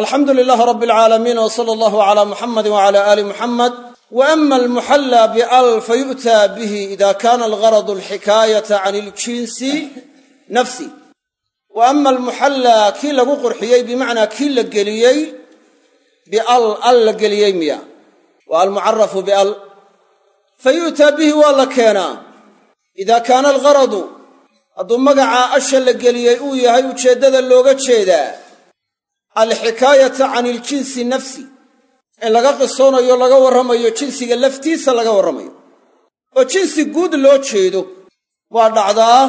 alxamdu lilaahi rabbi alcaalamiin w sala allahu calaa muxamadi wacala aali muxamed wa ama almuxallaa bial fayu'taa bihi ida kana algaradu alxikaayata can iljinsi nafsi. Wa ama almuxallaa kii lagu qurxiyey bimacnaa kii la geliyey bial al la geliyey miya. Wa almucarafu bial fayu'taa bihi waa la keenaa. Ida kaana algaradu hadduu magacaa asha la geliyey uu yahay ujeeddada looga jeedaa alxikaayata can iljinsi nafsi. In laga qisoonayo laga warramayo jinsiga laftiisa laga warramayo. Oo jinsi guud loo jeedo. Waa dhacdaa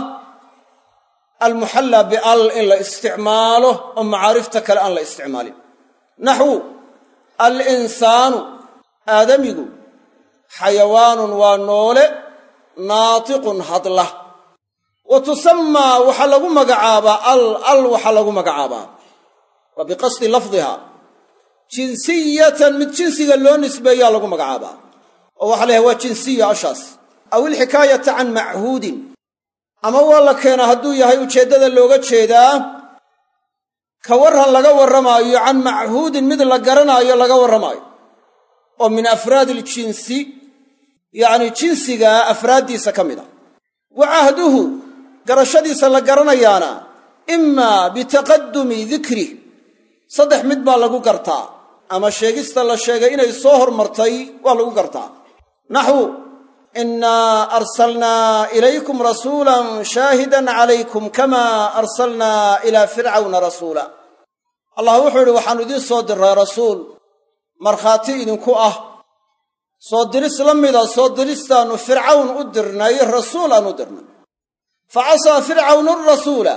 almuxallaa bial in la isticmaalo oo macaarifta kale aan la isticmaalin. Naxwu alinsaanu aadamigu xayawaanun waa noole naatiqun hadla. Wa tusammaa waxaa lagu magacaabaa al al waxaa lagu magacaabaa waa biqasdi lafdiha. Jinsiyatan mid jinsiga loo nisbeeyaa lagu magacaabaa. Oo waxa la waa jinsiya ashaas. Aw ilxikaayata can machuudin. Ama waa la keenaa hadduu yahay ujeeddada looga jeedaa ka warran laga warramaayo can machuudin mid la garanaayo laga warramaayo. Oo min afraadi iljinsi yacni jinsigaa afraaddiisa ka mid a wa cahduhu garashadiisa la garanayaana imaa bitaqadumi dikrih saddex mid baa lagu gartaa. Ama sheegista la sheegay inay soo hormartay waa lagu gartaa. Naxwu innaa arsalnaa ilaykum rasuulan shaahidan calaykum kamaa arsalnaa ilaa fircawna rasuula. Allah wuxuu idhi waxaannu idiin soo dirray rasuul. Markhaati idinku ah. Soo diris la mida soo diristaannu fircawn u dirnay rasuul aan u dirnay. Fa casaa fircawnu rasuula.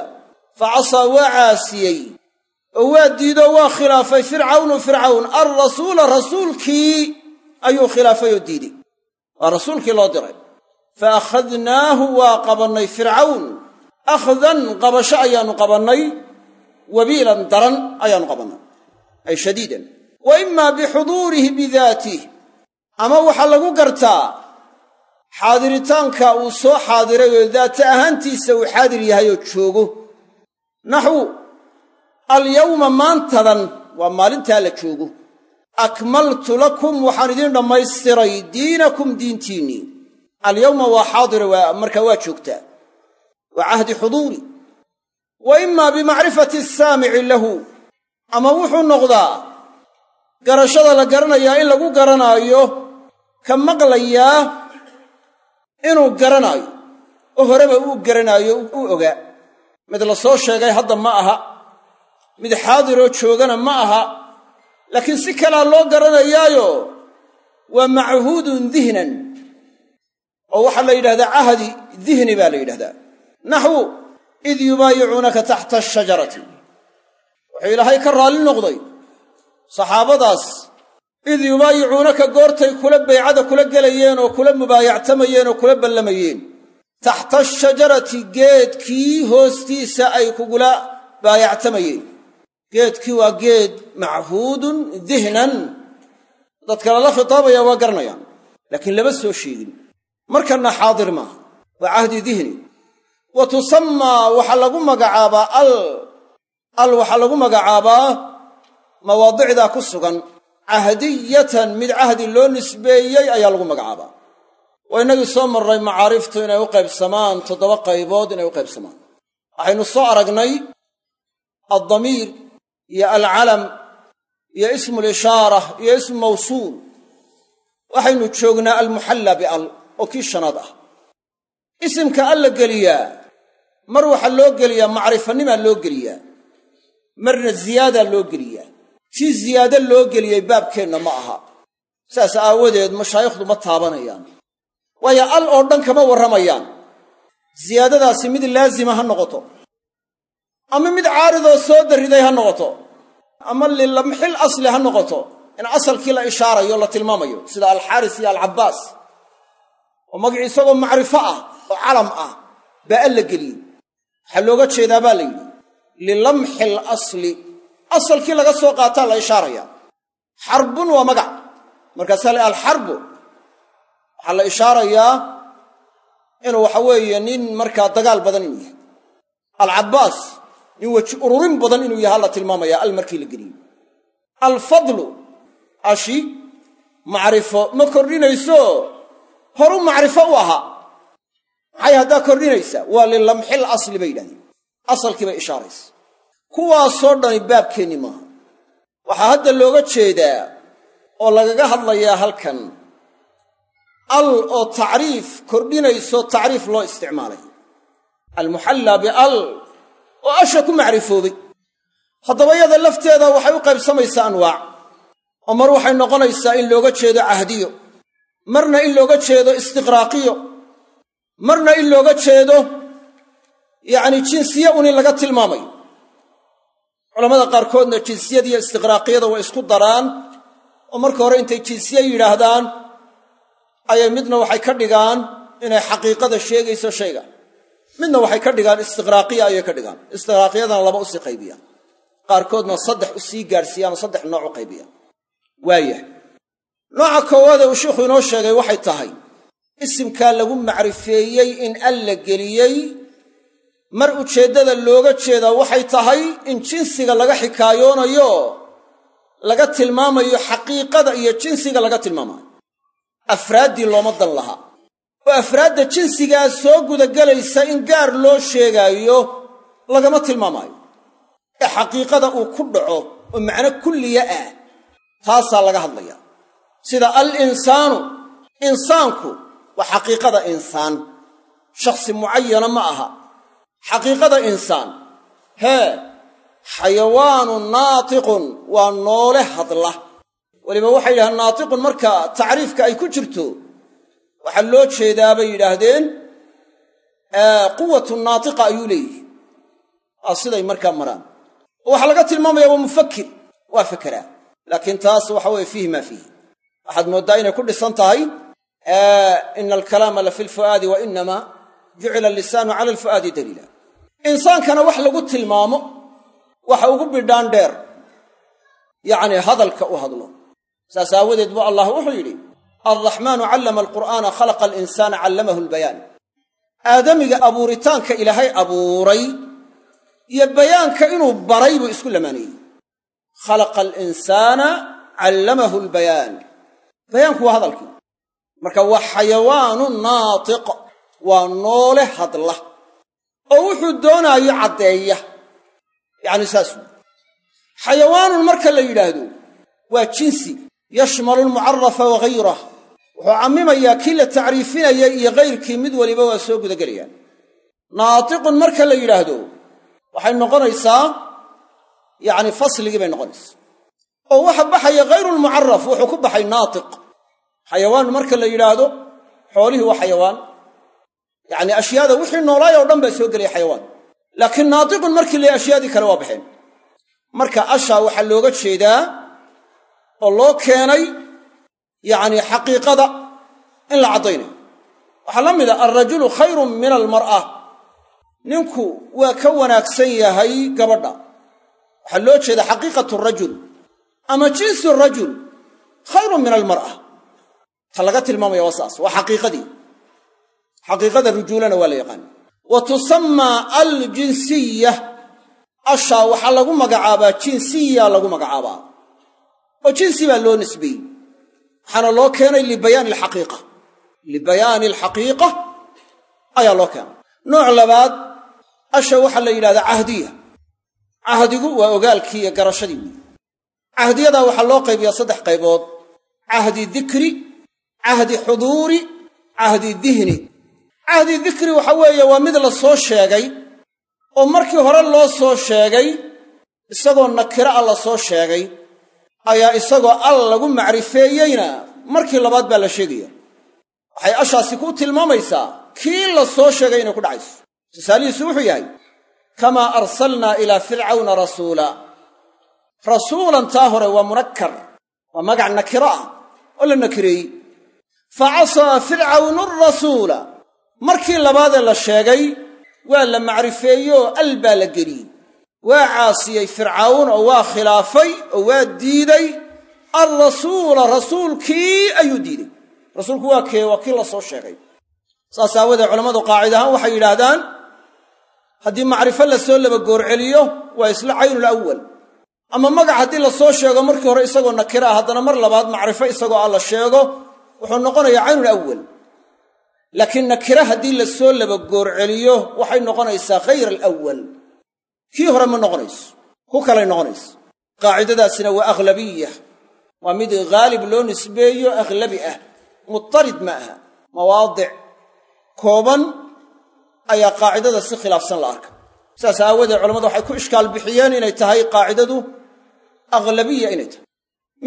Fa casaa waa caasiyey oo waa diidoo waa khilaafay fircawnu fircawn alrasuula rasuulkii ayuu khilaafay oo diiday waa rasuulkii loo diray. Fa akhadnaahu waa qabannay fircawn. Akhdan qabasho ayaannu qabannay. Wabiilan daran ayaannu qabannay. Ay shadiidan. Wa imaa bixuduurihi bidaatih ama waxaa lagu gartaa xaadiritaanka uu soo xaadiray oo daata ahaantiisa uu xaadir yahay oo joogo. Naxwu alyawma maantadan waa maalintaa la joogo. Akmaltu lakum waxaan idiin dhammaystiray diinakum diintiinnii alyawma waa xaadira markaa waa joogtaa waa cahdi xuduuri. Wa imaa bimacrifati asaamici lahu. Ama wuxuu noqdaa garashada la garanayaa in lagu garanaayo ka maqlayaa inuu garanaayo. Oo horeba uu garanaayo uu ogaa. Mid la soo sheegay hadda ma aha mid xaadiroo joogana ma aha laakiin si kalaa loo garanayaayo waa machuudun dihnan oo waxaa la yidhahdaa cahdi dihni baa la yidhahdaa. Naxwu id yubaayicuunaka taxta ashajarati wuxuu ilaahay ka raalli noqday saxaabadaas id yubaayicuunaka goortay kula baycada kula gelayeen oo kula mubaayactamayeen oo kula ballamayeen. Taxta ashajarati geedkii hoostiisa ay kugula baayactamayeen geedkii waa geed machuudun dihnan. Dadka lala khitaabaya waa garanayaan laakiin lama soo sheegin. Markanna xaadir maaha waa cahdi dihni. Wa tusammaa waxaa lagu magacaabaa al al waxaa lagu magacaabaa mawaadicdaa ku sugan. Cahdiyatan mid cahdi loo nisbeeyey ayaa lagu magacaabaa. Waa innagii soo marray macaariftu inay u qaybsamaan toddoba qaybood inay u qaybsamaan. Waxaynu soo aragnay addamiir iyo alcalam iyo ismu lishaara iyo ismu mawsuul. Waxaynu joognaa almuxallaa bial oo kii shanaad ah. Isimka al la geliyaa mar waxaa loo geliyaa macrifanimaa loo geliyaa marna ziyaadaa loo geliyaa kii ziyaado loo geliyey baabkeenna ma aha. Saas aawadeed mashaayikhdu ma taabanayaan. Waayo al oo dhan kama warramayaan. Ziyaadadaasi mid laazima ha noqoto ama mid caaridoo soo darriday ha noqoto. Ama lilamxil asli ha noqoto. In asalkii la ishaarayo la tilmaamayo. Sida alxaaris iyo alcabbaas. Oo magacii isagoo macrifo ah oo calam ah baa al la geliyey. Waxaa looga jeedaa baa la yidhi lilamxil asli. Asalkii laga soo qaataa la ishaaraya. Xarbun waa magac. Markaasaa la alxarbu waxaa la ishaarayaa inuu waxa weeye nin markaa dagaal badan inuu yahay. Alcabbaas nin weji ururin badan inuu yahaa la tilmaamaya al markii la geliyey. Alfadlu ashi macrifo. Ma kordhinayso? Horu macrifo u ahaa maxay haddaa kordhinaysaa waa lilamxil asli bay yidhahdeen. Asalkii bay ishaaraysa. Kuwaasoo dhani baabkeenni maaha. Waxaa hadda looga jeedaa oo lagaga hadlayaa halkan. Al oo tacriif kordhinayso tacriif loo isticmaalay. Almuxallaa bial oo asha ku macrifoobay haddaba yada lafteeda waxay u qaybsamaysaa anwaac. Oo mar waxay noqonaysaa in looga jeedo cahdiyo. Marna in looga jeedo istiqraaqiyo. Marna in looga jeedo yacni jinsiye un laga tilmaamayo culamada qaarkoodna jinsiyadiiyo istiqraaqiyada way isku daraan oo marka hore intay jinsiye yidhaahdaan ayay midna waxay ka dhigaan inay xaqiiqada sheegayso shayga midna waxay ka dhigaan istiqraaqiya ayay ka dhigaan. Istiqraaqiyadana laba u sii qaybiyaan qaarkoodna saddex u sii gaadhsiiyaan oo saddex nooc u qaybiyaan waayah nooca koowaade uu sheikhu inoo sheegay waxay tahay isimkaa lagu macrifeeyey in alla geliyey mar ujeeddada looga jeedaa waxay tahay in jinsiga laga xikaayoonayo laga tilmaamayo xaqiiqada iyo jinsiga laga tilmaamayo afraaddii looma dan lahaa oo afraadda jinsigaa soo gudagelaysa in gaar loo sheegaayo lagama tilmaamaayo. Ee xaqiiqada uu ku dhaco oo macno kulliya ah taasaa laga hadlaya sida al insaanu insaanku waa xaqiiqada insaan. Shakhsi mucayana ma aha. Xaqiiqada insaan hee xayawaanu naatiqun waa noole hadla. Weliba waxay yidhahdeen naatiqun marka tacriifka ay ku jirto waxaa loo jeedaa bay yidhaahdeen quwatu naatiqa ayuu leeyihi waa siday markaa maraan. Oo waxaa laga tilmaamaya waa mufakir waa fekeraa laakiin taas waxa weye fiihi maa fiihi. Waxaad mooddaa inay ku dhisan tahay ina alkalaama la fi lfu'aadi wa inama jucila allisaanu cala alfu'aadi daliila. Insaankana wax lagu tilmaamo waxa ugu bidhaan dheer yacnii hadalka u hadlo. Saas aawadeed bu allah wuxuu yidhi alraxmaanu callama alqur'aana khalaqa alinsaana callamahu albayaan aadamiga abuuritaanka ilaahay abuuray iyo bayaanka inuu baray buu isku lamaaneeyey khalaqa alinsaana callamahu albayaan bayaanku waa hadalkii. Marka waa xayawaanu naatiq. Waa noole hadla. Oo wuxuu doonaayo caddeeya. Yacni saas wey xayawaanun marka la yidhaahdo waa jinsi yashmalu almucarafa wa hayrah wuxuu cammimayaa kii la tacriifinaya iyo hayrkii mid waliba waa soo gudagelayaan naatiqun marka la yidhaahdo waxay noqonaysaa yacni fasligii bay noqonaysaa. Oo waxa baxaya hayrulmucaraf wuxuu ku baxay naatiq. Xayawaan marka la yidhaahdo xoolihii waa xayawaan. Yacni ashyaada wixii noolaay oo dhan baa soo gelaya xayawaan. Laakiin naatiqun markii la ashyaadii kale waa baxeen. Marka ashaa waxaa looga jeedaa oo loo keenay yacni xaqiiqada in la caddaynayo. Waxaa la mid a alrajulu khayrun min almar'a. Ninku waa ka wanaagsan yahay gabadha. Waxaa loo jeeda xaqiiqatu rajul. Ama jinsu rajul khayrun min almar'a. Ta laga tilmaamaya waa saas waa xaqiiqadii. Xaqiiqada rujuulana waa la yaqaan. Wa tusammaa aljinsiya ashaa waxaa lagu magacaabaa jinsiya lagu magacaabaa. Oo jinsi baa loo nisbeeyey waxaana loo keenay libayaani alxaqiiqa libayaani alxaqiiqa ayaa loo keenay. Nooc labaad asha waxaa la yidhahdaa cahdiya. Cahdigu waa ogaalkii iyo garashadii weyi cahdiyadaa waxaa loo qaybiyaa saddex qaybood. Cahdi dikri cahdi xuduuri cahdi dihni. Cahdi dikri waxa weeye waa mid la soo sheegay oo markii hore loo soo sheegay isagoo nakira a la soo sheegay ayaa isagoo al lagu macrifeeyeyna. Markii labaad baa la sheegaya waxay ashaasi ku tilmaamaysaa kii la soo sheegay inay ku dhacayso? Tusaalihiisu wuxuu yahay kamaa arsalnaa ilaa fircawna rasuula. Rasuulan taa hore waa munakkar waa magac nakiro ah oo la nakireeyey. Fa casaa fircawnu arasuula markii labaadee la sheegay waa la macrifeeyeoo al baa la geliyey waa caasiyey fircawn oo waa khilaafay oo waa diiday. Alrasuula rasuulkii ayuu diiday. Rasuulku waa kee? Waa kii la soo sheegay. Saas aawadee culammadu qaacid ahaan waxay yidhaahdaan haddii macrifo la soo laba goorceliyo waa isla caynul awal ama magac haddii la soo sheego markii hore isagoo nakira ah haddana mar labaad macrifo isagoo ah la sheego wuxuu noqonayaa caynul awal laakiin nakira haddii la soo laba goorceliyo waxay noqonaysaa khayra alawal kii hore ma noqonayso? Ku kalay noqonayso? Qaacidadaasina waa aghlabiya waa mid haalib loo nisbeeyo aghlabi ah. Mutarid ma aha. Mawaadic kooban ayaa qaacidada si khilaafsan la arka. Sidaas aawadeed culamadu waxay ku ishkaal bixiyeen inay tahay qaacidadu aghlabiya inay tahay.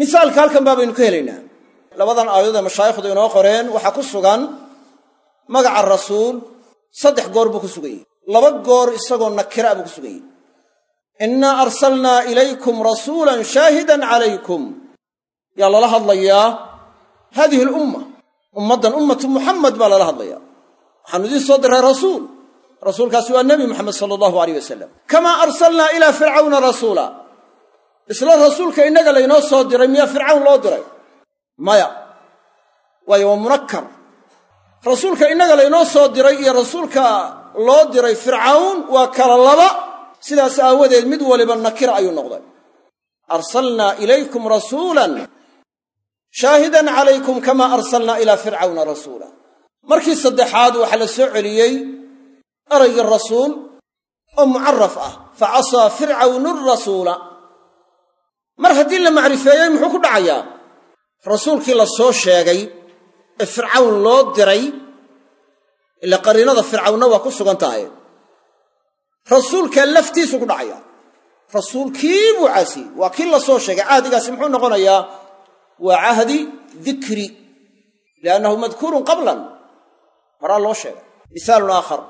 Misaalka halkan baabaynu ka helaynaa. Labadan aayadood ee mashaayikhdu inoo qoreen waxaa ku sugan magaca rasuul saddex goor buu ku sugan yahy laba goor isagoo nakira buu ku sugan yahy innaa arsalnaa ilaykum rasuulan shaahidan calaykum yaa lala hadlayaa haadihi alumma ummaddan ummatu muxamed baa lala hadlayaa. Waxaanu idiin soo diray rasuul. Rasuulkaasi waa nebi moxamed sala allahu aleyh wasalam kamaa arsalnaa ilaa fircawna rasuula. Isla rasuulka innaga laynoo soo diray miyaa fircawn loo diray? Maya. Waayo waa munakkar. Rasuulka innaga laynoo soo diray iyo rasuulka loo diray fircawn waa kala laba sidaas aawadeed mid waliba nakira ayuu noqday. Arsalnaa ilaykum rasuulan shaahidan calaykum kamaa arsalnaa ilaa fircawna rasuula. Markii saddexaad waxaa la soo celiyey eraygii rasuul oo mucaraf ah fa casaa fircawnu rasuula. Mar haddii la macrifeeyey muxuu ku dhacayaa? Rasuulkii la soo sheegay ee fircawn loo diray ila qariinada fircawnna waa ku sugan tahay rasuulkaa laftiisu ku dhacaya. Rasuulkii buu caasiyey waa kii la sheegay. Cahdigaasi muxuu noqonayaa waa cahdi dikri liannahu madkuurun qablan. Horaa loo sheegay. Misaalun aakhar.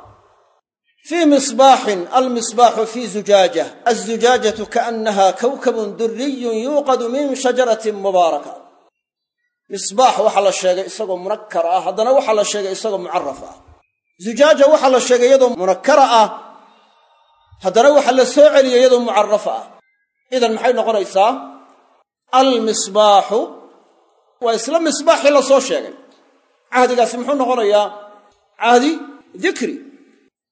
Fii misbaaxin almisbaaxu fii zujaajah. Alzujaajatu kaannaha kawkabun duriyun yuuqadu min shajaratin mubaaraka. Misbaax waxaa la sheegay isagoo munakkar ah. Haddana waxaa la sheegay isagoo mucaraf ah. Zujaaja waxaa la sheegay iyadoo munakkara ah haddana waxaa la soo celiyey iyadoo mucarafa ah. Idan maxay noqonaysaa? Almisbaaxu waa isla misbaaxii la soo sheegay. Cahdigaasi muxuu noqonayaa? Cahdi dikri.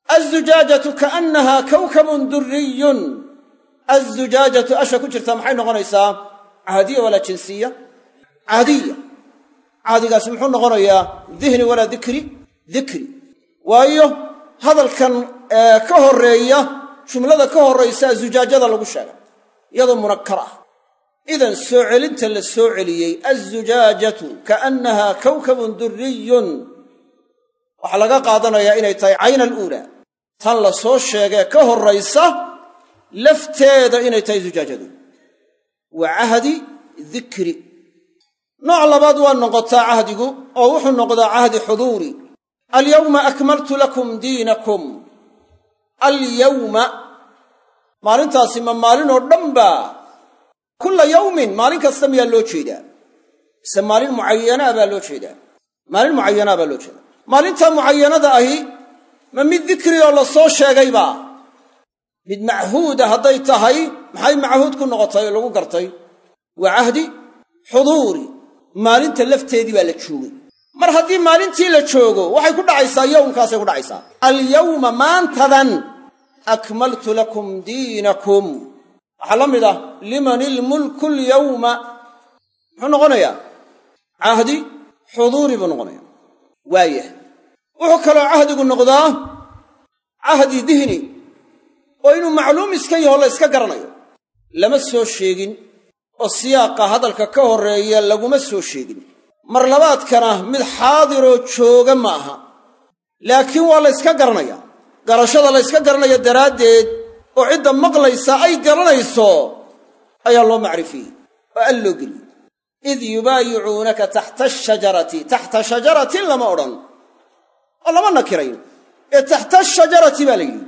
Alzujaajatu kaannaha kawkabun duriyun alzujaajatu asha ku jirta maxay noqonaysaa? Cahdiya walaa jinsiya? Cahdiya. Cahdigaasi muxuu noqonayaa dihni walaa dikri? Dikri. Waayo hadalkan ka horreeya jumlada ka horraysaa zujaajada lagu sheegay iyadoo munakkar ah. Idan soo celinta la soo celiyey alzujaajatu kaannaha kawkabun duriyun waxaa laga qaadanayaa inay tahay cayna aluulaa tan la soo sheegee ka horraysa lafteeda inay tahay zujaajadu waa cahdi dikri nooc labaad waa noqotaa cahdigu oo wuxuu noqdaa cahdi xuduuri. Alyawma akmaltu lakum diinakum. Alyawma maalintaasi ma maalin oo dhan baa kulla yawmin maalin kasta miyaa loo jeedaa? Mise maalin mucayanaa baa loo jeedaa? Maalin mucayanaa baa loo jeedaa? Maalintaa mucayanada ahi ma mid dikri oo la soo sheegaybaa mid machuuda hadday tahay maxay machuud ku noqotay oo lagu gartay? Waa cahdi xuduuri maalinta lafteedii baa la joogay. Mar haddii maalintii la joogo waxay ku dhacaysaa yowmkaasay ku dhacaysaa. Alyawma maantadan akmaltu lakum diinakum waxaa la mid ah liman ilmulku lyawma muxuu noqonayaa cahdi xuduuri buu noqonaya waayah wuxuu kaloo cahdigu noqdaa cahdi dihni oo inuu macluum iska yaho la yska garanayo lama soo sheegin oo siyaaqa hadalka ka horreeya laguma soo sheegin mar labaadkana mid xaadiroo jooga ma aha laakiin waa la yska garanaya garashada la yska garanaya daraaddeed oo cidda maqlaysa ay garanayso ayaa loo macrifiyey oo al loo geliyey id yubaayicuunaka taxta ashajarati taxta shajaratin lama odhan oo lama nakirayn ee taxta ashajarati baa la yidhi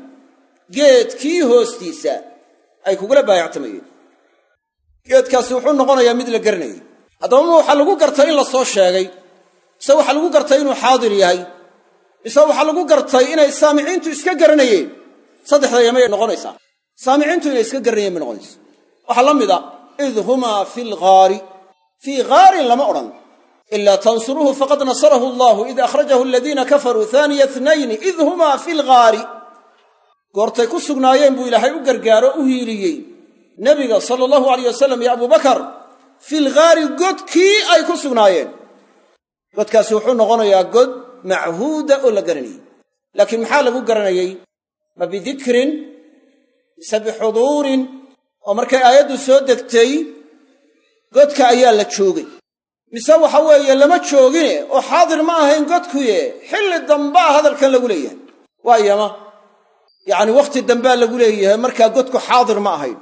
geedkii hoostiisa ay kugula baayactamayeen. Geedkaasi wuxuu noqonayaa mid la garanayay haddaba ma waxaa lagu gartay in la soo sheegay mise waxaa lagu gartay inuu xaadir yahay mise waxaa lagu gartay inay saamiciintu iska garanayeen. Saddexda yamay noqonaysaa. Saamiciintu inay iska garanayeen bay noqonaysa waxaa la mid a id humaa fi lghaari fii ghaarin lama odhan. Ilaa tansuruuhu faqad nasarahu allahu id akhrajahu aladiina kafaruu haaniya tnayni id humaa fi lghaari goortay ku sugnaayeen buu ilaahay u gargaaro u hiiliyey nebiga sala allahu alayh wasalam iyo abubakar filghaari godkii ay ku sugnaayeen. Godkaasi wuxuu noqonayaa god machuuda oo la garanayey. Laakiin maxaa lagu garanayey? Ma bidikrin mise bixuduurin oo markay aayaddu soo degtay godka ayaa la joogay. Mise waxa weeye lama joogine oo xaadir ma ahayn godkuye xilli dambaa hadalkan lagu leeyahay. Waayama yacni wakhti dambaa lagu leeyahay markaa godku xaadir ma ahayn.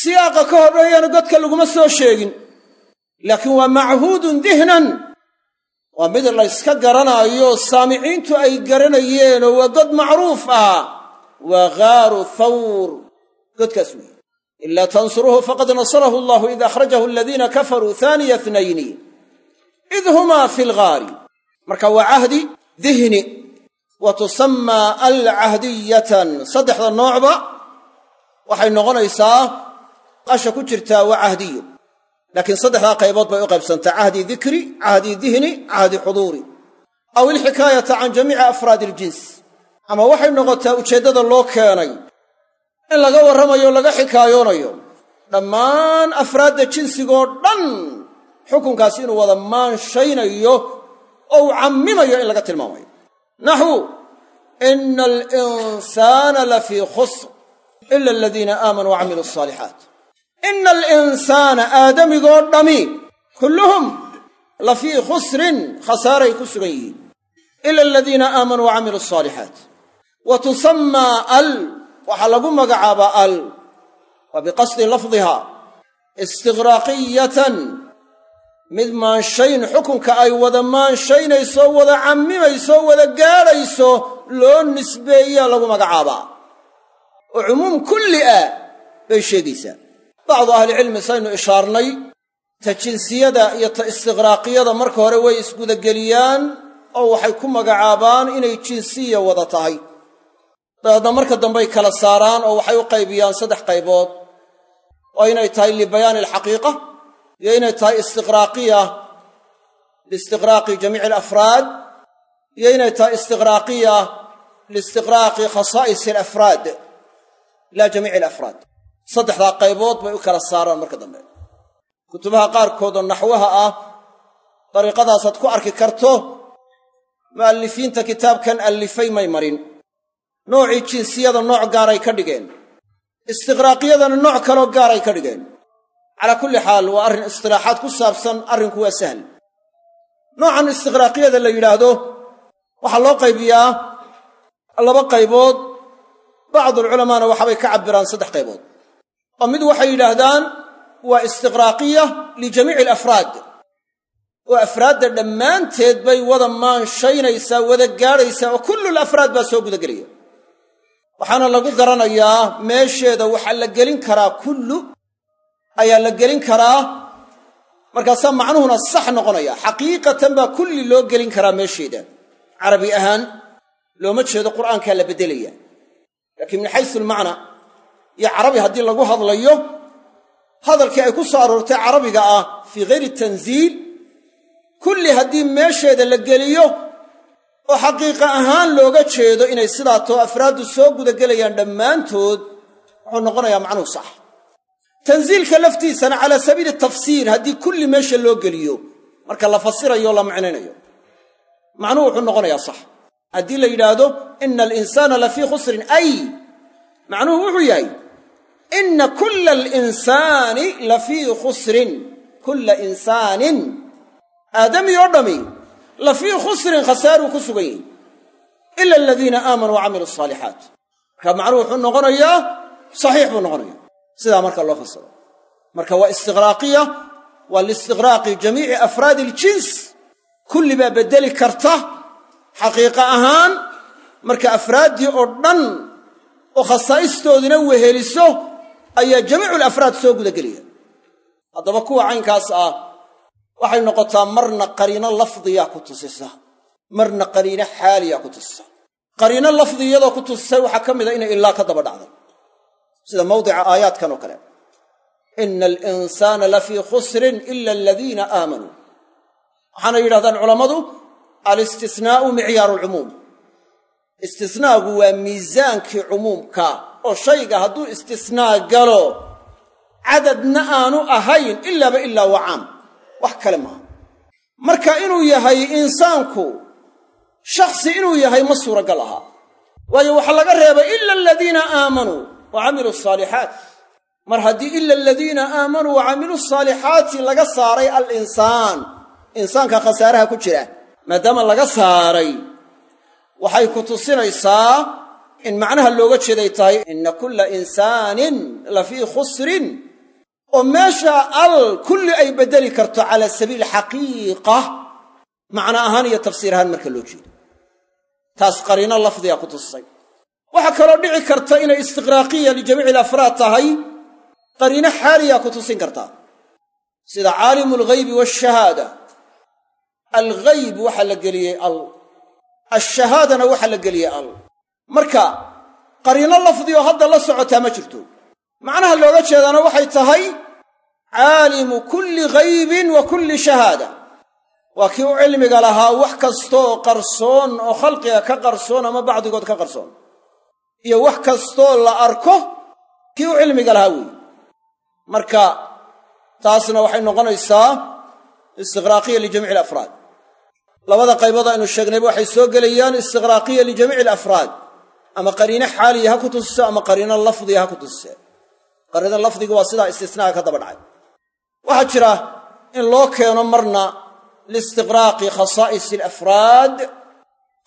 Siyaaqa ka horreeyana godka laguma soo sheegin. Laakiin waa machuudun dihnan waa mid layska garanaayo saamiciintu ay garanayeenoo waa god macruuf ah. Waa ghaaru thawr. Godkaas weeye. Ilaa tansuruuhu faqad nasarahu allahu id akhrajahu aladiina kafaruu haaniya tnayni id humaa fi lghaari marka waa cahdi dihni wa tusammaa alcahdiyatan. Saddexda noocba waxay noqonaysaa qasha ku jirtaa waa cahdiyo laakiin saddexdaa qaybood bay u qaybsantaa. Cahdi dikri cahdi dihni cahdi xuduuri. Aw ilxikaayata can jamiici afraadi iljins ama waxay noqotaa ujeeddada loo keenay in laga warramayo laga xikaayoonayo dhammaan afraadda jinsigoo dhan xukunkaasi inuu wada maanshaynayo oo uu cammimayo in laga tilmaamayo. Naxwu ina alinsaana lafii khusr ila aladiina aamanuu wa camiluu asaalixaat ina alinsaana aadamigoo dhammi kulluhum la fii khusrin khasaaray ku sugan yihiin ila aladiina aamanuu wa camiluu asaalixaat wa tusammaa al waxaa lagu magacaabaa al waa biqasdi lafdiha istiqraaqiyatan mid maanshayn xukunka ay wada maanshaynayso wada cammimayso wada gaadhayso loo nisbeeyaa lagu magacaabaa oo cumuum kulli ah bay sheegaysaa bacdu ahlicilmi saynu ishaarnay ta jinsiyada iyo ta istiqraaqiyada marka hore way isgudageliyaan oo waxay ku magacaabaan inay jinsiya wada tahay. Dabeedna marka dambey kala saaraan oo waxay u qaybiyaan saddex qaybood. Oo inay tahay libayaani alxaqiiqa iyo inay tahay istiqraaqiya liistiqraaqi jamiici alafraad iyo inay tahay istiqraaqiya liistiqraaqi khasaa'is alafraad laa jamiici alafraad saddexdaa qaybood bay u kala saaraan marka dambe. Kutubaha qaarkoodoo naxwaha ah dariiqadaasaad ku arki karto mu'allifiinta kitaabkan allifay may marin. Noocii jinsiyada nooc gaaray ka dhigeen. Istiqraaqiyadana nooc kaloo gaaray ka dhigeen. Calaa kulli xaal waa arrin istilaaxaad ku saabsan arrinku waa sahl. Noocan istiqraaqiyada la yidhaahdo waxaa loo qaybiyaa laba qaybood. Bacdulculamaana waxaabay ka cabbiraan saddex qaybood oo mid waxay yidhaahdaan waa istiqraaqiya lijamiici alafraad. Oo afraadda dhammaanteed bay wada maanshaynaysaa wada gaadhaysaa oo kullul afraad baa soo gudagelaya. Waxaana lagu garanayaa meesheeda waxaa la gelin karaa kullu ayaa la gelin karaa markaasaa macnuhuna sax noqonaya. Xaqiiqatan baa kulli loo gelin karaa meesheeda. Carabi ahaan looma jeedo qur'aankaa la beddelaya laakiin min xaysu almacnaa iyo carabi haddii lagu hadlayo hadalkii ay ku soo aroortay carabiga ah fii hayri tanziil kulli haddii meesheeda la geliyo oo xaqiiqa ahaan looga jeedo inay sidaa too afraaddu soo gudagelayaan dhammaantood wuxuu noqonayaa macnuhu sax. Tansiilka laftiisana calaa sabiili tafsiir haddii kulli meesha loo geliyo marka la fasirayo la macnaynayo macnuhu wuxuu noqonayaa sax. Haddii la yidhaahdo ina alinsaana la fii khusrin ay macnuhu wuxuu yahay ina kulla alinsaani la fii khusrin kulla insaanin aadami oo dhammi la fii khusrin khasaaruu ku sugan yihi ila aladiina aamanuu wa camiluu asaalixaat marka macnuhu wuxuu noqonayaa saxiix buu noqonaya sidaa marka loo fasiro marka waa istiqraaqiya waa liistiqraaqi jamiici afraadi iljins kulli baa beddeli karta xaqiiqa ahaan marka afraaddii oo dhan oo khasaa'istoodina weheliso ayaa jamiicu alafraad soo gudagelaya haddaba kuwa caynkaas ah waxay noqotaa marna qariino lafdiyaa ku tusisa. Marna qariino xaaliyaa ku tusisa. Qariino lafdi iyadoo ku tusisay waxaa ka mida inay ilaa ka daba dhacday sida mawdica aayaadkan oo kale. Ina alinsaana la fii khusrin ila aladiina aamanuu waxaana yidhahdaan culammadu alistisnaa'u micyaaru alcumuum istisnaagu waa miisaankii cumuumka oo shayga hadduu istisnaa galo cadadna aanu ahayn ilaaba ilaa waa caam. Wax kale maaha. Marka inuu yahay insaanku shakhsi inuu yahay ma suuragal aha. Waayo waxaa laga reebay ila aladiina aamanuu wa camiluu asaalixaat mar haddii ila aladiina aamanuu wa camiluu asaalixaati laga saaray alinsaan insaanka khasaaraha ku jira maadaama laga saaray waxay ku tusinaysaa in macnaha looga jeeday tahay inna kulla insaanin la fii khusrin. Oo meesha al kulli ay beddeli karto cala sabiil xaqiiqa macno ahaan iyo tafsiir ahaan marka loo jeedo. Taas qariino lafdiga ku tusisay waxaa kaloo dhici karta inay istiqraaqiya lijamiici alafraad tahay qariino xaaliya ku tusin kartaa sida caalimu alghaybi waashahaada alghayb waxaa la geliyey al. Ashahaadana waxaa la geliyey al marka qariino lafdioo hadda la socotaa ma jirto. Macnaha looga jeedaana waxay tahay caalimu kulli ghaybin wa kulli shahaada. Waa kii u cilmiga lahaa wax kastooo qarsoon oo khalqiga ka qarsoon ama bacdigood ka qarsoon. Iyo wax kastoo la arko kii u cilmiga lahaa weeye marka taasna waxay noqonaysaa istiqraaqiya lijamiici alafraad labada qaybood aynu sheegnayba waxay soo gelayaan istiqraaqiya lijamiici alafraad ama qariino xaaliya ha ku tusiso ama qariino lafdiya ha ku tusise qariino lafdiga waa sidaa istisnaaga ka daba dhacay. Waxaa jira in loo keeno marna liistiqraaqi khasaa'is alafraad.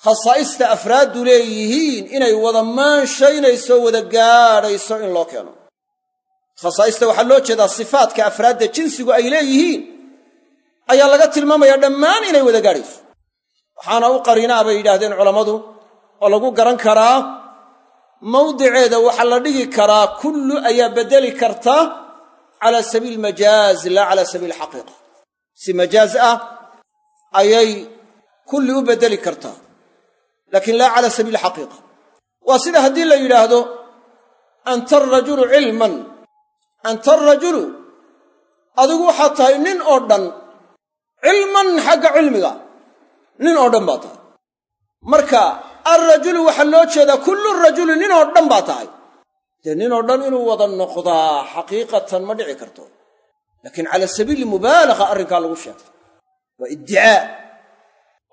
Khasaa'ista afraaddu leeyihiin inay wada maanshaynayso wada gaadhayso in loo keeno. Khasaa'ista waxaa loo jeedaa sifaadka afraadda jinsigu ay leeyihiin. Ayaa laga tilmaamayaa dhammaan inay wada gaadhayso. Waxaana u qariinaa bay yidhaahdeen culammadu oo lagu garan karaa mawdiceeda waxaa la dhigi karaa kullu ayaa beddeli karta cala sabiil majaaz laa cala sabiil xaqiiqa. Si majaaz ah ayay kulli u beddeli kartaa laakiin laa cala sabiil xaqiiqa. Waa sida haddii la yidhaahdo anta arajulu cilman anta arajulu adigu waxaad tahay nin oo dhan cilman xagga cilmiga nin oo dhan baa tahay. Marka alrajulu waxaa loo jeedaa kullu rajuli nin oo dhan baa tahay. Dee nin oo dhan inuu wada noqdaa xaqiiqatan ma dhici karto. Laakiin cala sabiili mubaalaqa arrinkaa lagu sheegtay. Waa iddicaa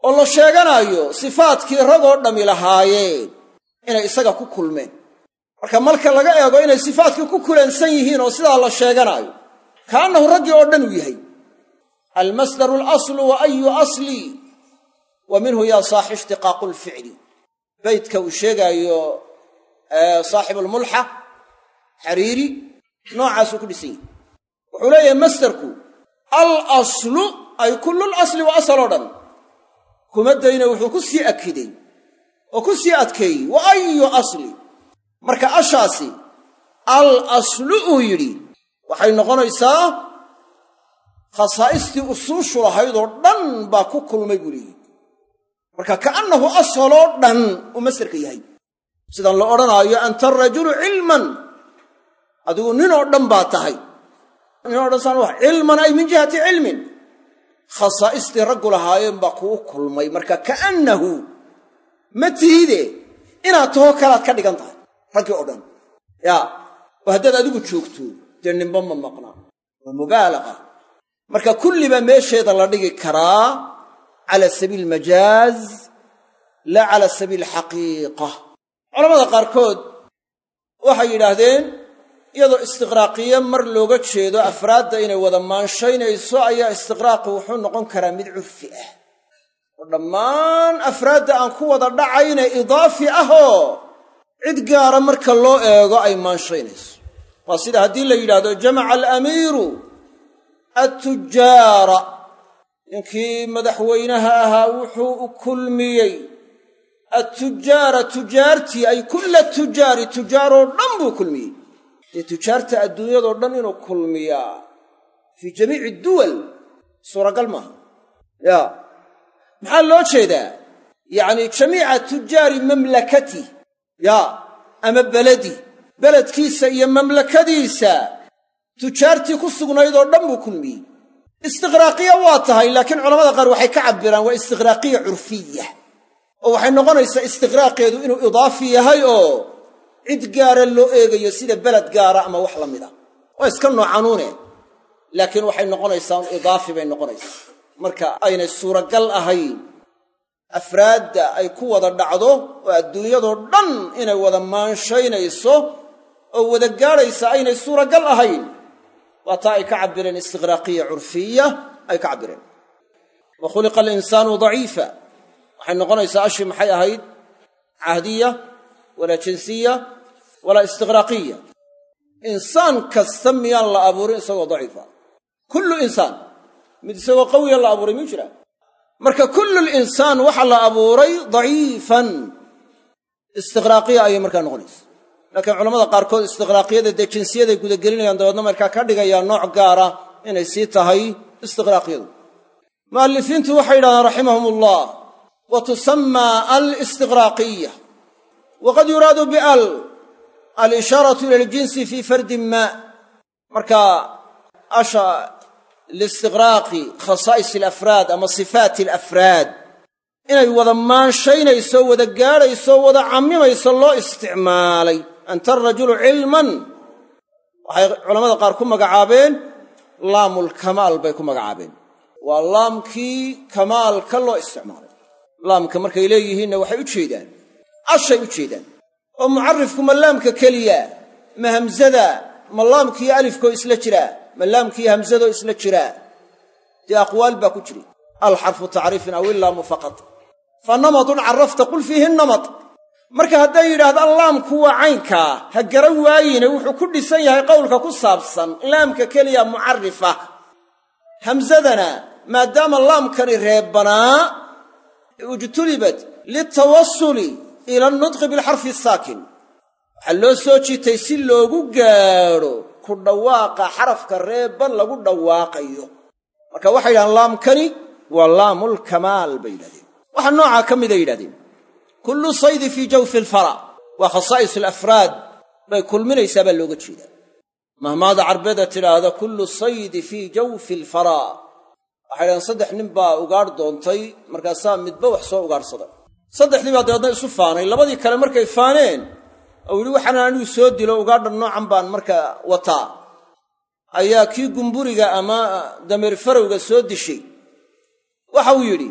oo la sheeganaayo sifaadkii ragoo dhammi lahaayeen inay isaga ku kulmeen. Marka marka laga eego inay sifaadkii ku kulansan yihiin oo sidaa la sheeganaayo kaannahu raggii oo dhan uu yahay. Almasdaru alaslu wa ayu asli wa minhu yaa saaxi ishtiqaaqu lficli beytka uu sheegaayo saaxibulmulxa xariiri noocaasuu ku dhisan yahy wuxuu leeyahay masdarku al aslu ay kullul asli wa asal oo dhan. Kuma dayna wuxuu ku sii akiday oo ku sii adkeeyey wa ayu asli. Marka ashaasi al aslu uu yidhi waxay noqonaysaa khasaa'istii usuushu lahaydoo dhan baa ku kulmay buu leeyihi marka ka'annahu asaloo dhan uu masdarka yahay. Sidaan la odhanaayo anta arajulu cilman? Adigu ninoo dhan baa tahay. Ninoo dhan saan wax cilman ay min jihati cilmin. Khasaa'istii raggu lahaayeen baa kuu kulmay. Marka ka'annahu ma tihide inaad tahoo kalaad ka dhigan tahay. Raggii oo dhan yaa oo haddaad adigu joogto dee ninba ma maqnaa waa mubaalaqa. Marka kullibaa meesheeda la dhigi karaa cala sabiil majaaz laa cala sabiil xaqiiqa culamada qaarkood waxay yidhaahdeen iyadoo istiqraaqiye mar looga jeedo afraadda inay wada maanshaynayso ayaa istiqraaqu wuxuu noqon karaa mid curfi ah. Oo dhammaan afraadda aan ku wada dhacayne idaafi ahoo cid gaara marka loo eego ay maanshaynayso waa sida haddii la yidhaahdo jamaca alamiiru attujaara ninkii madaxweynaha ahaa wuxuu u kulmiyey attujaara tujaartii ay kulla tujaari tujaaroo dhan buu kulmiyey. Dee tujaarta adduunyadoo dhan inuu kulmiyaa fii jamiici duwal suuragal maaha. Yaa maxaa loo jeedaa? Yacni jamiica tujaari mamlakati yaa ama beledi beledkiisa iyo mamlakadiisa tujaartii ku sugnaydoo dhan buu kulmiyey istiqraaqiya waa tahay laakiin culamada qaar waxay ka cabbiraan waa istiqraaqiya curfiya. Oo waxay noqonaysaa istiqraaqeedu inuu idaafi yahay oo cid gaara loo eegayo sida beled gaara ama wax la mida. Waa iska noocanuune laakiin waxay noqonaysaa un idaafi bay noqonaysaa. Marka aynay suuragal ahayn afraadda ay ku wada dhacdo oo adduunyadoo dhan inay wada maanshaynayso oo wada gaadhaysa aynay suuragal ahayn waa taa ay ka cabbireen istiqraaqiya curfiya ay ka cabbireen. Wa khuliqa alinsaanu daciifa. Waxay noqonaysaa ashi maxay ahayd? Cahdiya walaa jinsiya walaa istiqraaqiya insaan kasta miyaan la abuurin isagoo daciifa? Kullu insaan. Mid isagoo qawiya la abuuray miyuu jiraa? Marka kullu linsaan waxaa la abuuray daciifan. Istiqraaqiya ayay markaa noqonaysa laakiin culamada qaarkood istiqraaqiyada dee jinsiyaday gudagelinayaan dabeedna markaa ka dhigayaan nooc gaara inay sii tahay istiqraaqiyadu mu'allifiintu waxay yidhahdeen raximahum ullah wa tusammaa alistiqraaqiya waqad yuraadu bial alishaaratu ila aljinsi fii fardin maa marka asha liistiqraaqi khasaa'is alafraad ama sifaati alafraad inay wada maanshaynayso wada gaadhayso wada cammimayso loo isticmaalay anta arajulu cilman. Waxay culamada qaar ku magacaabeen laamulkamaal bay ku magacaabeen. Waa laamkii kamaalka loo isticmaalay. Laamka markay leeyihiinna waxay u jeedaan ashay u jeedaan. Oo mucarifku ma laamka keliya ma hamsada ma laamkiiyo alifkoo isla jiraa ma laamkiiyo hamsadoo isla jiraa dee aqwaal baa ku jiri. Alxarfu tacriifin aw ilaamu faqad fa namadun carafta qul fiihi namad marka hadday yidhaahdaan laamku waa caynkaa ha garan waayine wuxuu ku dhisan yahay qowlka ku saabsan laamka keliya mucarifa hamsadana maadaama laamkani reebbanaa ijtulibat litawasuli ila anutqi bilxarfi asaakin waxaa loo soo jiitay si loogu gaadho ku dhawaaqa xarafka reebban lagu dhawaaqayo. Marka waxay yidhahdeen laamkani waa laamulkamaal bay yidhahdeen. Waxaa noocaa ka miday yidhahdeen kullu saydi fii jawfi alfara. Waa khasaa'is alafraad. Bay kulminaysaa baa looga jeedaa. Mahmaada carbeeda tidhaahda kullu saydi fii jawfi alfara. Waxay dhahdeen saddex nin baa ugaadh doontay markaasaa midba wax soo ugaadhsaday saddexdii baa dabeedna isu faanay. Labadii kale markay faaneen oo yidhi waxaan anigu soo dilo ugaadhan noocan baan markaa wataa. Ayaa kii gumburiga ama dameer farowga soo dishay. Waxa uu yidhi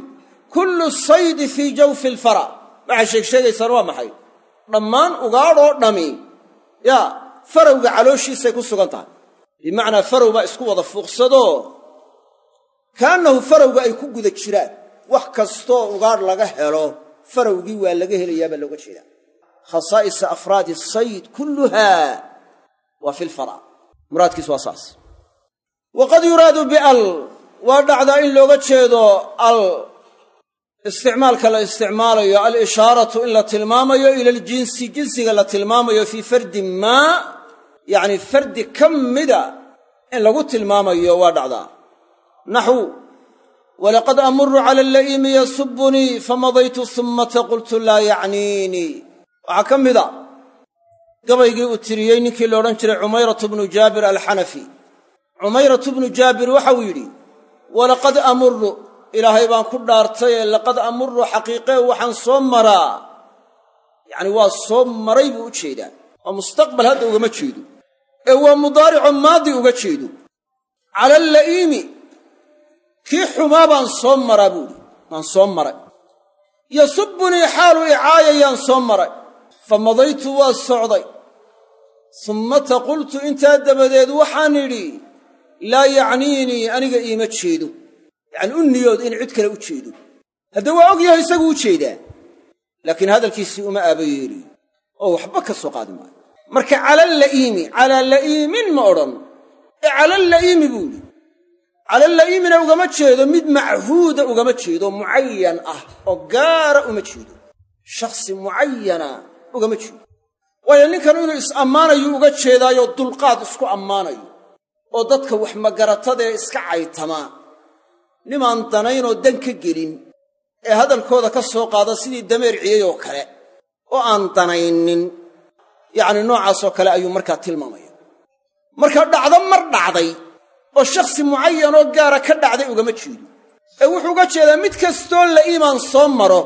kullu saydi fii jawfi waxay sheegsheegaysaan waa maxay? Dhammaan ugaadhoo dhami. Yaa farowga calooshiisay ku sugan tahay. Bimacnaa farow baa isku wada fuuqsadoo kaannahu farowga ay ku guda jiraan. Wax kastoo ugaadh laga helo farowgii waa laga helayaa baa looga jeedaa. Khasaa'isa afraadi sayd kulluhaa waa fi lfara muraadkiis waa saas. Waqad yuraadu bial. Waa dhacdaa in looga jeedo al isticmaalka la isticmaalayo alishaaratu in la tilmaamayo ila aljinsi jinsiga la tilmaamayo fii fardin maa yacni fardi ka mida in lagu tilmaamayo waa dhacdaa. Naxwu walaqad amuru cala alla'iimi yasubunii famadaytu summata qultu laa yacniinii waxaa ka mida gabaygii uu tiriyey ninkii la odhan jiray cumayratu bnu jaabir alxanafi. Cumayratu bnu jaabir waxauu yidhi walaqad amuru ilaahay baan ku dhaartay ee laqad amuru xaqiiqee waxaan soo maraa. Yacni waa soo maray buu u jeedaa. Waa mustaqbal hadda ugama jeedo. Ee waa mudaarico maadi uga jeedo. Cala alla'iimi kii xumaa baan soo maraa buuhi baan soo maray. Yasubunii xaalu icaayayaan soo maray. Fa madaytu waa socday. Summata qultu intaa dabadeed waxaan idhi laa yacniinii aniga iima jeedo yacni u niyood in cid kale u jeedo. Hadda waa og yahay isagu u jeedaa. Laakiin hadalkiisii uma aaba yeeli. Oo waxba ka soo qaadi maayo. Marka calala'iimi calaa la'iimin ma odhan. Ee calala'iimi buu yidhi. Calala'iimina ugama jeedo mid machuuda ugama jeedo mucayan ah oo gaara uma jeedo. Shakhsi mucayana ugama jeedo. Waayo ninkan inuu is-ammaanayu uga jeedaayoo dulqaad isku ammaanayo. Oo dadka wax magaratadaee iska caytamaa nimaan danaynoo dan ka gelin ee hadalkooda ka soo qaada sidii dameer ciyey oo kale oo aan danaynin. Yacni noocaasoo kale ayuu markaa tilmaamaya. Marka dhacdo mar dhacday oo shakhsi mucayanoo gaara ka dhacday ugama jeedo ee wuxuu uga jeedaa mid kastoo la'iimaan soo maro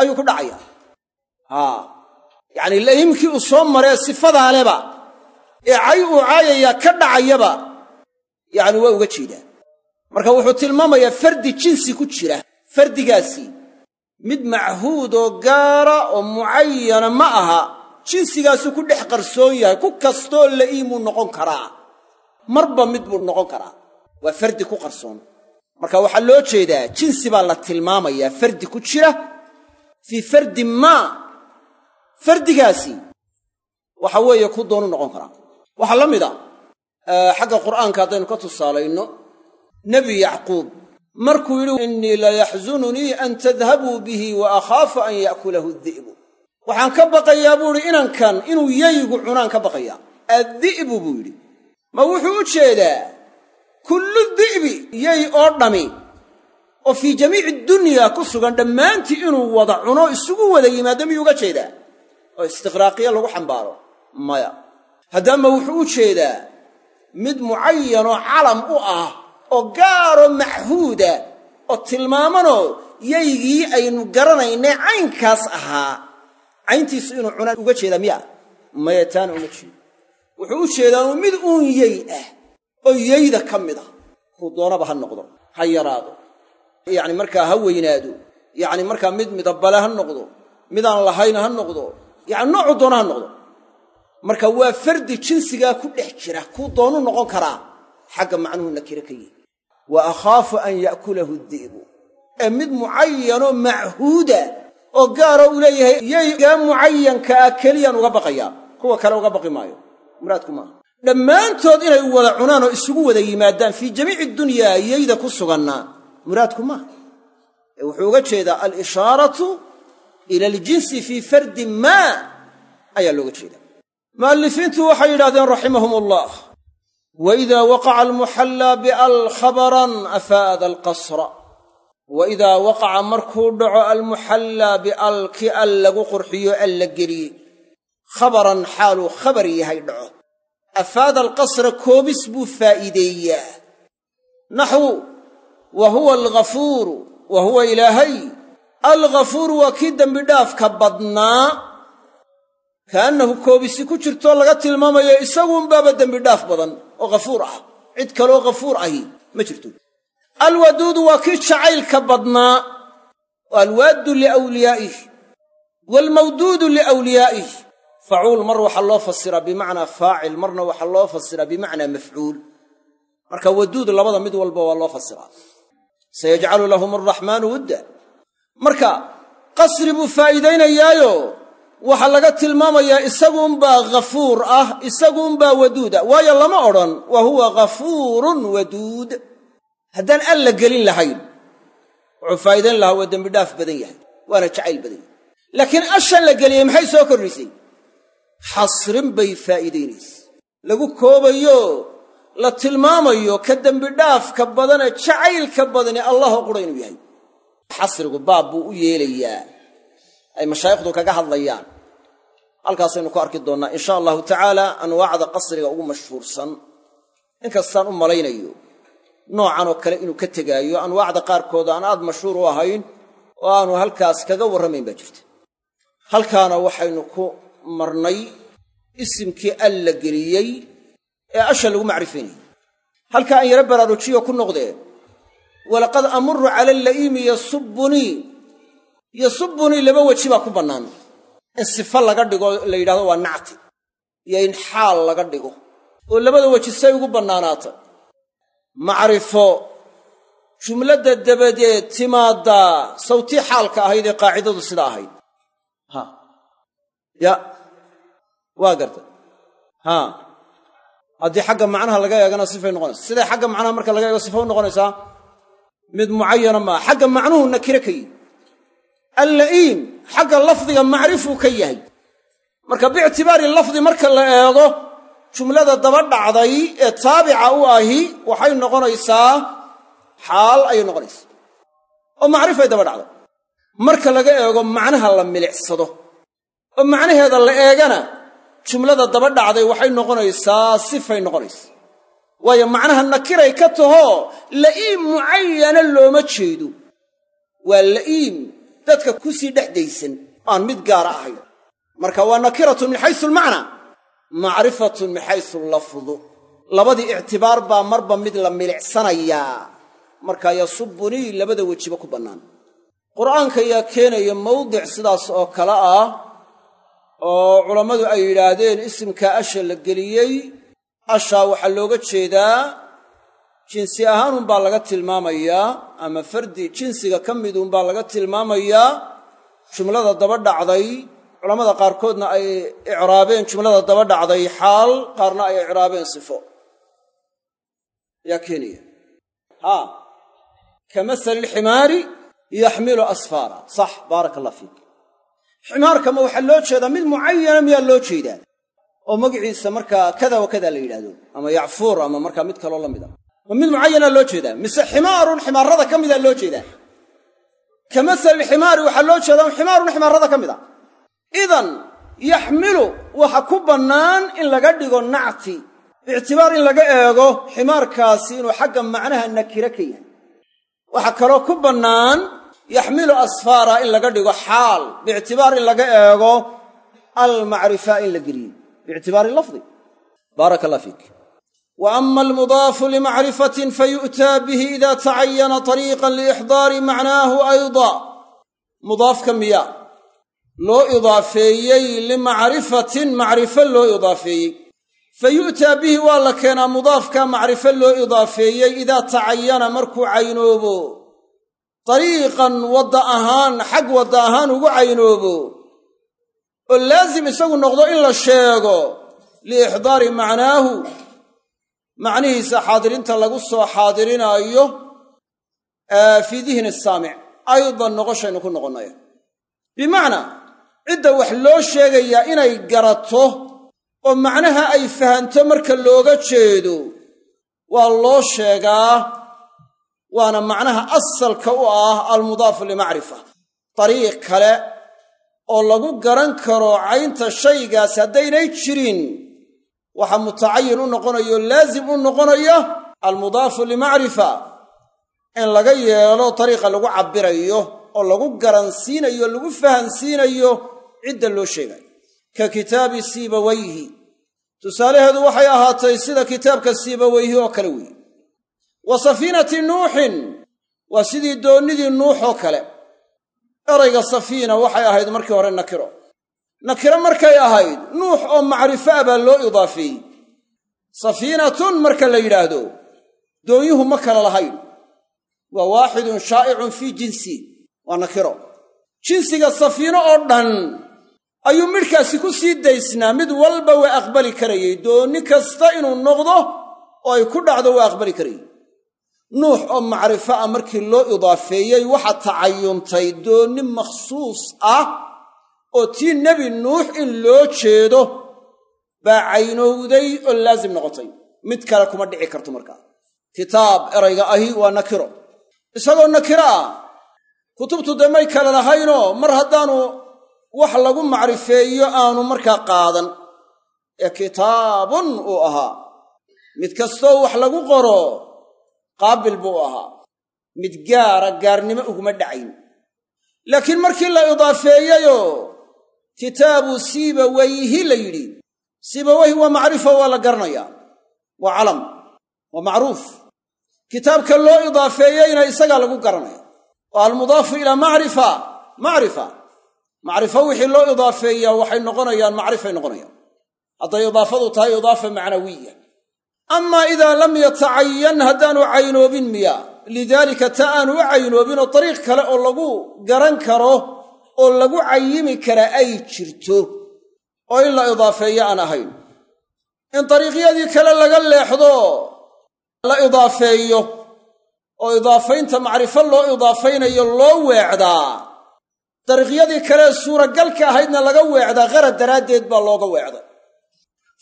ayuu ku dhacayaa. Haa yacnii la'iimkii uu soo maree sifadaa leba ee cay uu caayayaa ka dhacayaba yacni waa uga jeedaa marka wuxuu tilmaamayaa fardi jinsi ku jira fardigaasi. Mid machuud oo gaara oo mucayana ma aha jinsigaasu ku dhex qarsoon yahay ku kastoo la'iimuu noqon karaa. Marba mid buu noqon karaa. Waa fardi ku qarsoon. Marka waxaa loo jeedaa jinsi baa la tilmaamayaa fardi ku jira. Fii fardi maa fardigaasi waxa weeye ku doonu noqon karaa. Waxaa la mid a xagga qur'aanka haddaynu ka tusaalayno nebi yacquub markuu yidhi innii layaxzununii an tadhabuu bihi wa akhaafu an ya'kulahu di'bu waxaan ka baqayaa buu idhi inankan inuu yaygu cunaan ka baqayaa. Addi'bu buu yidhi. Ma wuxuu u jeedaa kullu di'bi yay oo dhami oo fii jamiici dunyaa ku sugan dhammaantii inuu wada cuno isugu wada yimaado miyuu uga jeedaa? Oo istiqraaqiya lagu xambaaro. Maya. Haddaama wuxuu u jeedaa mid mucayanoo calam u ah oo gaaroo machuuda oo tilmaamanoo yaygii aynu garanaynay caynkaas ahaa. Cayntiisu inuu cunaan uga jeedaa miya? Maya taana uma jeedo wuxuu u jeedaa mid uun yey ah oo yeyda ka mid ah. Kuu doonaba ha noqdo ha yaraado. Yacni markaa ha weynaado. Yacni markaa mid midabale ha noqdo. Midaan lahayn ha noqdo. Yacni noocu doona ha noqdo. Marka waa fardi jinsigaa ku dhex jira kuu doonu noqon karaa. Xagga macnuhu nakire ka yihi wa akhaafu an ya'kulahu di'bu ee mid mucayanoo machuuda oo gaaroo uu leeyahay yaygaa mucayanka ah keliyaan uga baqayaa kuwa kale uga baqi maayo. Muraadku maaha. Dhammaantood inay wada cunaan oo isugu wada yimaadaan fii jamiici dunyaa yayda ku suganna muraadku maaha. Ee wuxuu uga jeedaa alishaaratu ila aljinsi fii fardi maa ayaa looga jeedaa. Mu'allifiintu waxay yidhahdeen raximahum allah wa idaa waqaca almuxallaa bial khabaran afaada alqasra wa idaa waqaca markuu dhaco almuxallaa bial ki al lagu qurxiyo al la geliyey khabaran xaaluu khabar yahay dhaco afaada alqasra koobis buu faa'iideeyaa naxwu wa huwa alghafuuru wa huwa ilaahay alghafuuru waa kii dembidhaafka badnaa kaannahu koobisi ku jirtoo laga tilmaamayo isaguunbaaba dembidhaaf badan oo ghafuur ah. Cid kaloo ghafuur ahi ma jirto. Alwaduudu waa kii jacaylka badnaa. Oo alwaaddu liawliyaa'ih waalmawduudu liawliyaa'ih facuul mar waxaa loo fasiraa bimacnaa faacil marna waxaa loo fasiraa bimacnaa mafcuul. Marka waduud labada mid walba waa loo fasiraa sayajcalu lahum araxmaanu wudda. Marka qasri buu faa'iidaynayaayo waxaa laga tilmaamayaa isaguunbaa ghafuur ah isaguunbaa waduuda waayo lama odhan wa huwa ghafuurun waduud. Haddaan alla gelin lahayn wuxuu faa'iidayn lahaa waa dembidhaaf badan yahay waana jacayl badan yahay. Laakiin ashan la geliyey maxay soo kordhisay? Xasrin bay faa'iidaynaysa lagu koobayo la tilmaamayo ka dembidhaafka badane jacaylka badani allahoo qura inuu yahay. Xasrigu baab buu u yeelayaa ay mashaayikhdu kaga hadlayaan. Halkaasaynu ku arki doonnaa insha allahu tacaala anwaacda qasriga ugu mashhuursan. Inkastaan u malaynayo noocan oo kale inuu ka tegaayo anwaacda qaarkood aan aad mashhuur u ahayn oo aanu halkaas kaga warramayn baa jirta. Halkaana waxaynu ku marnay isimkii alla geliyey ee asha lagu macrifaynayey halka aan yaro baraarujiyo ku noqdee walaqad amuru cala alla'iimi yasubbunii yasubbunii laba weji baa ku bannaan. In sifo laga dhigo la yidhahdo waa nacti. Iyo in xaal laga dhigo. Oo labada weji say ugu bannaanaata. Macrifo jumladda dabadeed timaaddaa sawtii xaalka ahayd ee qaacidadu sida ahayd. Ha. Ya. Waa garta. Ha. Haddii xagga macnaha laga eegana sifay noqonaysa. Siday xagga macnaha marka laga eego sifa u noqonaysaa mid mucayana maaha xagga macnuhu nakire ka yihi alla'iim xagga lafdiga macrifuu ka yahay. Marka biictibaari lafdi marka la eego jumlada daba dhacday ee taabica u ahi waxay noqonaysaa xaal ayay noqonaysaa. Oo macrifay daba dhacday. Marka laga eego macnaha la milicsado. Oo macnaheeda la eegana jumlada daba dhacday waxay noqonaysaa sifay noqonaysaa. Waayo macnaha nakiray ka tahoo la'iim mucayana looma jeedo. Waa la'iim dadka ku sii dhex daysan aan mid gaara ahayn. Marka waa nakiratun min xaysu almacnaa macrifatun min xaysu lafdu. Labadii ictibaar baa marba mid la milicsanayaa. Markaa yasubunii labada wejiba ku bannaan. Qur'aanka ayaa keenaya mawdic sidaas oo kale ah oo culammadu ay yidhaahdeen isimkaa asha la geliyey. Ashaa waxaa looga jeedaa jinsi ahaanunbaa laga tilmaamayaa ama fardi jinsiga ka midunbaa laga tilmaamayaa jumlada daba dhacday culammada qaarkoodna ay icraabeen jumlada daba dhacday xaal qaarna ay icraabeen sifo. Ayaa keenaya haa. Ka masali alximaari yaxmilu asfaara. Sax baaraka allah fiik ximaarkama waxaa loo jeedaa mid mucayana miyaa loo jeedaa. Oo magaciisa markaa kada wa kada la yidhahdo ama yacfuur ama markaa mid kaloo la mid a ma mid mucayanaa loo jeedaa. Mise ximaarun ximaarada ka mida loo jeedaa. Ka masali ximaari waxaa loo jeedaa ximaarun ximaarada ka mid a idan yaxmilu waxa ku bannaan in laga dhigo nacti. Biictibaar in laga eego ximaarkaasi inuu xagga macnaha nakiro ka yahay. Waxaa kaloo ku bannaan yaxmilu asfaara in laga dhigo xaal. Biictibaar in laga eego almacrifa in la geliyo. Biictibaari lafdi. Baaraka allah fiik wa ama almudaafu limacrifatin fayu'taa bihi ida tacayana طariiqan liixdaari macnaahu ayda mudaafka miya loo idaafeeyey limacrifatin macrifo loo idaafeeyey fa yu'taa bihi waa la keenaa mudaafka macrifo loo idaafeeyey idaa tacayana markuu caynoobo dariiqan wadda ahaan xag wadda ahaan ugu caynoobo oo laasim isagu noqdo in la sheego liixdaari macnaahu macnihiisa xaadirinta lagu soo xaadirinaayo fii dihni saamic aydan noqoshaynu ku noqonnaya bimacnaa cidda wax loo sheegayaa inay garato oo macnaha ay fahanto marka looga jeedo waa loo sheegaa waana macnaha asalka u ah almudaafu limacrifa. Dariiq kale oo lagu garan karo caynta shaygaas haddaynay jirin waxaa mutacayin u noqonayo laasim u noqonaya almudaafu limacrifa in laga yeelo dariiqa lagu cabbirayo oo lagu garansiinayo lagu fahansiinayo cidda loo sheegayo ka kitaabi siibawayhi. Tusaalaheedu waxay ahaatay sida kitaabka siibawayhi oo kale weeye. Wa safiinati nuuxin. Waa sidii doonnidii nuux oo kale. Erayga safiina waxay ahayd markii hore nakiro nakiro markay ahayd nuux oo macrifo ah baa loo idaafeeyey safiinatun marka la yidhaahdo doonyuhu ma kala lahayn. Waa waaxidun shaa'icun fii jinsi waa nakiro. Jinsiga safiino oo dhan ayuu midhkaasi ku sii daysnaa mid walba waa aqbali karayey. Doonni kasta inuu noqdo oo ay ku dhacdo waa aqbali karayey. Nuux oo macrifo ah markii loo idaafeeyey waxa tacayuntay doonni makhsuus ah oo tii nebi nuux in loo jeedo baa caynowday oo laasim noqotay. Mid kale kuma dhici karto markaa kitaab erayga ahi waa nakiro. Isagoo nakiro ah kutubtu dee may kale lahaynoo mar haddaanu wax lagu macrifeeyo aanu markaa qaadan. Ee kitaabun uu ahaa. Mid kastoo wax lagu qoro qaabil buu ahaa. Mid gaara gaarnimo uguma dhacayn. Laakiin markii la idaafeeyeyoo kitaabu siibawayhi la yidhi. Siibawayhi waa macrifo waa la garanayaa. Waa calam waa macruuf. Kitaabka loo idaafeeyeyna isagaa lagu garanaya oo almudaafu ilaa macrifa macrifa. Macrifo wixii loo idaafeeyaa waxay noqonayaan macrifay noqonayaan. Hadday idaafadu tahay idaafa macnawiya. Amaa idaa lam yatacayan haddaanu caynoobin miya lidaalika ta aanu u caynoobinoo dariiq kale oo lagu garan karo oo lagu cayimi karaa ay jirto. Oo in la idaafeeyo aan ahayn. In dariiqyadii kale laga leexdo la idaafeeyo. Oo idaafaynta macrifo loo idaafaynayo loo weecdaa dariiqyadii kalee suuragalka ahaydna laga weecdaa qarad daraaddeed baa looga weecday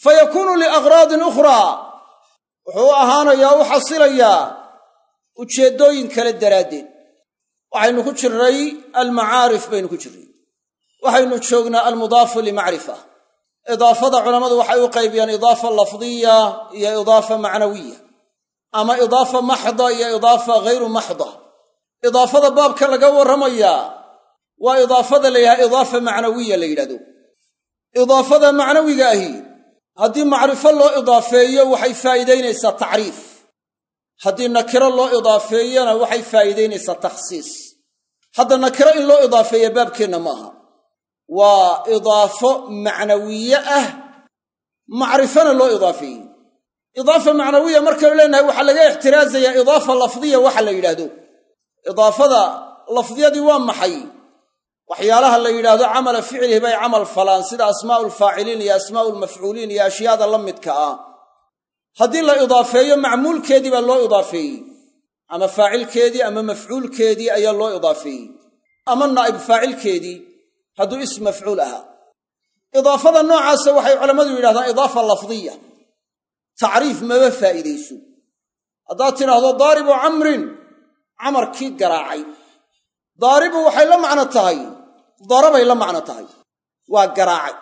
fa yakuunu liaghraadin ukhraa. Wuxuu u ahaanayaa u xasilayaa ujeeddooyin kale daraaddeed waxaynu ku jirray almacaarif baynu ku jirray waxaynu joognaa almudaafu limacrifa. Idaafada culammadu waxay u qaybiyaan idaafa lafdiya iyo idaafa macnawiya. Ama idaafa maxda iyo idaafa ghayru maxda. Idaafada baabka laga warramayaa waa idaafada la yidhaha idaafa macnawiya la yidhahdo. Idaafada macnawiga ahi haddii macrifo loo idaafeeyo waxay faa'iidaynaysaa tacriif. Haddii nakiro loo idaafeeyona waxay faa'iidaynaysaa takhsiis hadda nakiro in loo idaafeeya baabkeenna ma aha. Waa idaafo macnawiye ah macrifona loo idaafeeyey. Idaafa macnawiya markaynu leenahay waxaa laga ixtiraasayaa idaafa lafdiya waxa la yidhaahdo. Idaafada lafdiyadii waa maxay? Waxyaalaha la yidhaahdo camala ficlihi bay camal falaan sida asmaa'u lfaaciliin iyo asmaa'u lmafcuuliin iyo ashyaada la midka ah. Haddii la idaafeeyo macmuulkeedii baa loo idaafeeyey ama faacilkeedii ama mafcuulkeedii ayaa loo idaafeeyey ama naa'ib faacilkeedii hadduu ism mafcuul ahaa. Idaafada noocaasa waxay culammadu yidhahdaan idaafa lafdiya. Tacriif maba faa'iidayso. Haddaad tidhaahdo daaribu camrin camarkii garaacay. Daaribu waxay la macno tahay darabay la macno tahay. Waa garaacay.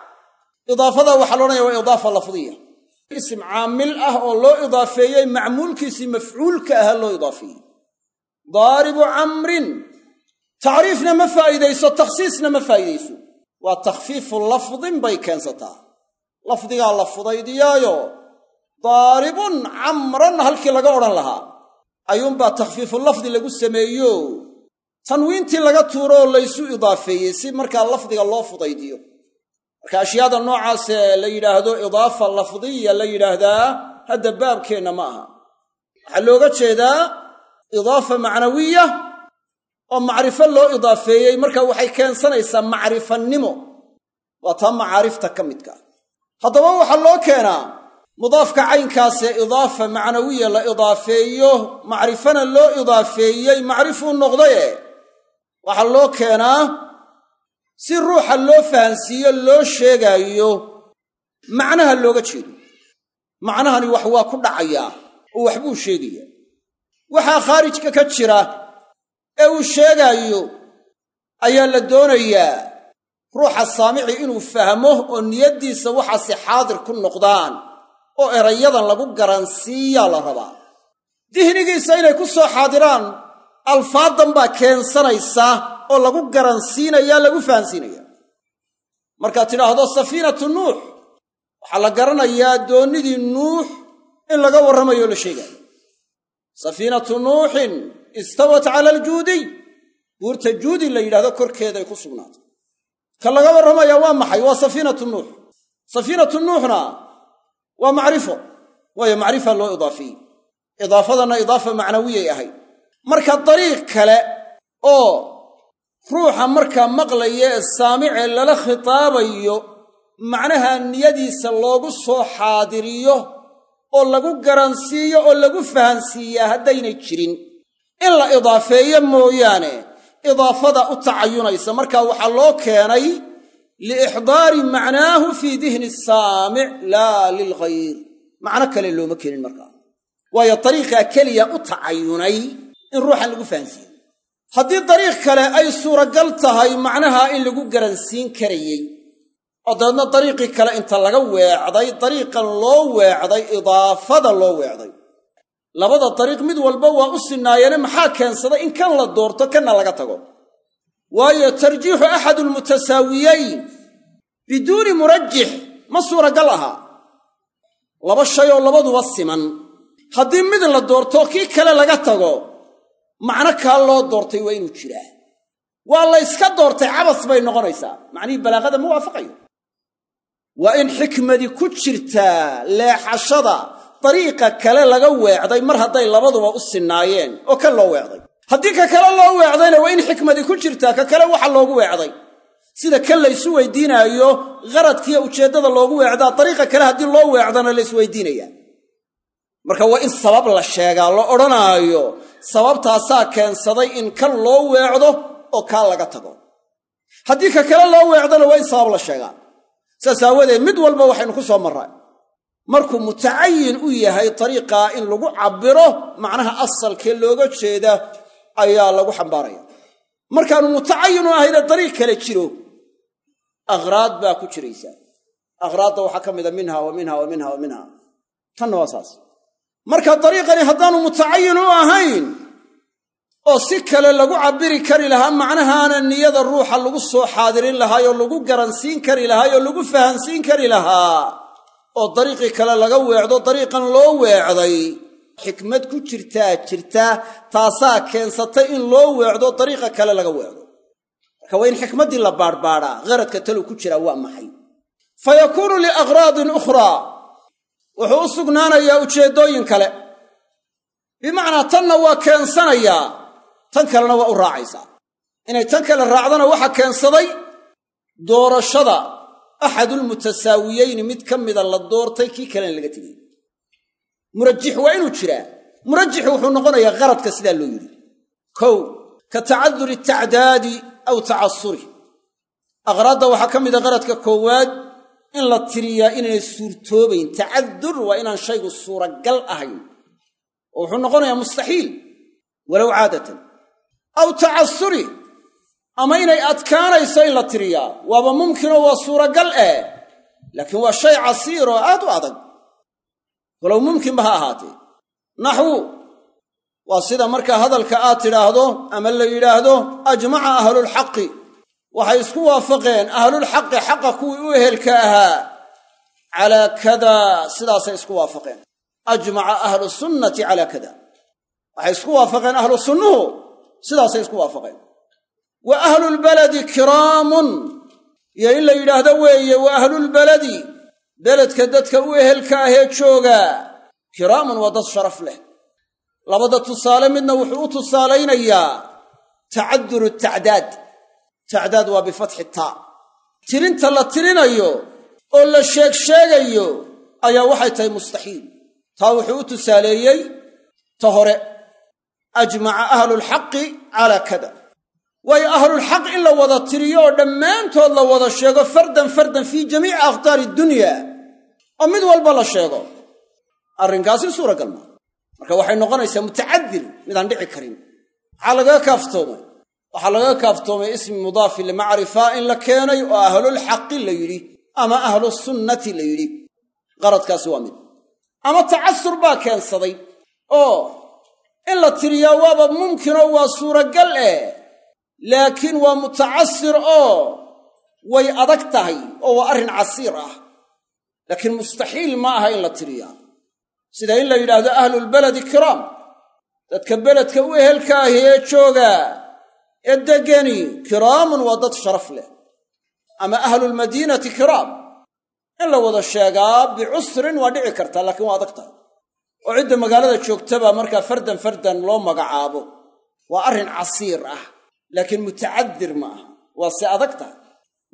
Idaafadaa waxaa la odhanaya waa idaafa lafdiya ism caamil ah oo loo idaafeeyey macmuulkiisii mafcuulka ahaa loo idaafeeyey. Daaribu camrin tacriifna ma faa'iidayso takhsiisna ma faa'iidayso waa takhfiifu lafdin bay keensataa. Lafdigaa la fudaydiyaayo daaribun camran halkii laga odhan lahaa. Ayuunbaa takhfiifu lafdi lagu sameeyo. Tanwiintii laga tuuro oo laysu idaafeeyey si markaa lafdiga loo fudaydiyo marka ashyaada noocaasee la yidhaahdo idaafa lafdiya la yidhaahdaa hadda baabkeenna ma aha. Waxaa looga jeedaa idaafa macnawiya oo macrifo loo idaafeeyey marka waxay keensanaysaa macrifanimo waa taa macaarifta ka midka haddaba waxaa loo keenaa mudaafka caynkaasee idaafa macnawiya la idaafeeyo macrifana loo idaafeeyey macrifuu noqdaye waxaa loo keenaa si ruuxa loo fahansiiyo loo sheegaayo macnaha looga jeedo. Macnahani wax waa ku dhacayaa oo waxbuu sheegayaa waxaa khaarijka ka jira ee uu sheegaayo ayaa la doonayaa ruuxa saamici inuu fahmo oo niyaddiisa waxaasi xaadir ku noqdaan oo erayadan lagu garansiiyaa la rabaa. Dihnigiisa inay ku soo xaadiraan alfaadan baa keensanaysa oo lagu garansiinaya lagu fahansiinaya. Markaad tidhaahdo safiinatu nuux. Waxaa la garanayaa doonnidii nuux in laga warramayo la sheegaayo safiinatu nuuxin istawat cala aljuudiy buurta juudi la yidhahdo korkeeday ku sugnaatay. Ka laga warramaya waa maxay? Waa safiinatu nuux. Safiinatu nuuxna waa macrifo. Waayo macrifa loo idaafiyey. Idaafadanna idaafa macnawiyay ahayd. Marka dariiq kale oo ruuxa markaa maqlaya ee saamicee lala khitaabayo macnaha niyadiisa loogu soo xaadiriyo oo lagu garansiiyo oo lagu fahansiiyaa haddaynay jirin. In la idaafeeyo mooyaane idaafada u tacayunaysa. Markaa waxaa loo keenay liixdaari macnaahu fii dihni saamic laa lilghayr macno kale looma keenin markaa waayo dariiqaa keliya u tacayunay in ruuxan lagu fahansiiyo haddii dariiq kale ay suuragal tahay macnaha in lagu garansiin karayey. Oo dariiqii kale inta laga weecday dariiqan loo weecday idaafada loo weecday. Labada dariiq mid walba waa u sinaayeene maxaa keensada in kan la doorto kanna laga tago. Waayo tarjiixu axadu lmutasaawiyeyn biduuni murajix ma suuragal aha. Laba shay oo labaduba siman. Haddii mid la doorto kii kale laga tago macno kaa loo doortay waa inuu jiraa. Waa la yska doortay cabas bay noqonaysaa. Macnihii balaaqada ma waafaqayo. Waa in xikmadi ku jirtaa leexashada dariiqa kale laga weecday mar hadday labaduba u sinaayeen oo kan loo weecday. Haddii ka kale loo weecdayna waa in xikmadi ku jirtaa ka kale waxa loogu weecday. Sida kan laysu weydiinaayo qaradkiiyo ujeeddada loogu weecdaa dariiqa kale haddii loo weecdana la isweydiinaya marka waa in sabab la sheegaa la odhanaayo sababtaasaa keensaday in kan loo weecdo oo kaa laga tago. Haddii ka kale loo weecdana waa in sabab la sheegaa saas aawadeed mid walba waxaynu ku soo marray. Markuu mutacayin u yahay dariiqaa in lagu cabbiro macnaha asalkee looga jeeda ayaa lagu xambaaraya. Markaanu mutacayin u ahayne dariiq kale jiro akhraad baa ku jiraysaa akhraadda waxaa ka mida minha wa minha wa minha wa minha tanna waa saas marka dariiqani haddaanu mutacayin u ahayn oo si kale lagu cabbiri kari lahaa macnahaana niyada ruuxa lagu soo xaadirin lahaayoo lagu garansiin kari lahaayoo lagu fahansiin kari lahaa oo dariiqii kale laga weecdo dariiqan loo weecday xikmad ku jirtaa jirtaa taasaa keensatay in loo weecdo dariiqa kale laga weecdo. Marka waa in xikmaddii la baadhbaadhaa gharadka talow ku jiraa waa maxay. Fa yakuunu liaghraadin ukhraa wuxuu u sugnaanayaa ujeeddooyin kale. Bimacnaa tanna waa keensanayaa tan kalena waa u raacaysaa. Inay tan kale raacdana waxa keensaday doorashada axadulmutasaawiyeyni mid ka mida la doortay kii kalena laga tegey. Murajix waa inuu jiraa. Murajix wuxuu noqonayaa qaradka sidaa loo yidhi. Kow ka tacaduri tacdaadi aw tacasuri aqraadda waxaa ka mida qaradka koowaad in la tiriyaa inaynay suurtoobayn. Tacadur waa inaan shaygu suuragal ahayn. Oo wuxuu noqonayaa mustaxiil walow caadatan. Aw tacasuri ama inay adkaanayso in la tiriyaa. Waaba mumkinoo waa suuragal eh laakiin waa shay casiir oo aad u adag. Walow mumkinba ha ahaatee. Naxwu waa sida markaa hadalka aad tidhaahdo ama la yidhaahdo ajmaca ahlulxaqi waxay isku waafaqeen ahlulxaqi xaqa kuwii u ehelka ahaa. Calaa kada sidaasay isku waafaqeen. Ajmaca ahlu sunnati calaa kada. Waxay isku waafaqeen ahlu sunnuhu sidaasay isku waafaqeen. Wa ahlulbaladi kiraamun. Iyo in la yidhaahdo weeye wa ahlulbaladi beledka dadka u ehelka ahee jooga. Kiraamun waa dad sharaf leh. Labada tusaale midna wuxuu u tusaalaynayaa tacaduru tacdaad tacdaad waa bifatxi taa tirinta la tirinayo oo la sheeg sheegayo ayaa waxay tahay mustaxiil. Taa wuxuu u tusaaleeyey ta hore ajmaca ahlulxaqi calaa kada. Waayo ahlulxaq in la wada tiriyo oo dhammaantood la wada sheego fardan fardan fii jamiici akhtaari dunya. Oo mid walba la sheego. Arrinkaasi suuragal maa marka waxay noqonaysaa mutacadir midaan dhici karin. Maxaa lagaga waxaa lagaga kaaftoomay ismi mudaafi limacrifa in la keenay oo ahlulxaqi la yidhi ama ahlusunnati la yidhi. Qaradkaasi waa mid. Ama tacasur baa keensaday oo in la tiriyaa waaba mumkinoo waa suuragal eh laakiin waa mutacasir oo way adag tahay oo waa arrin casiir ah. Laakiin mustaxiil ma aha in la tiriyaa. Sida in la yidhaahdo ahlulbaladi kiraam dadka beledka u ehelka ahi ee jooga ee degani kiraamun waa dad sharaf leh ama ahlulmadiinati kiraam. In la wada sheegaa bicusrin waa dhici kartaa laakiin waa adag tahay oo cidda magaalada joogtabaa markaa fardan fardan loo magacaabo waa arrin casiir ah laakiin mutacadir ma aha waa se adag tahay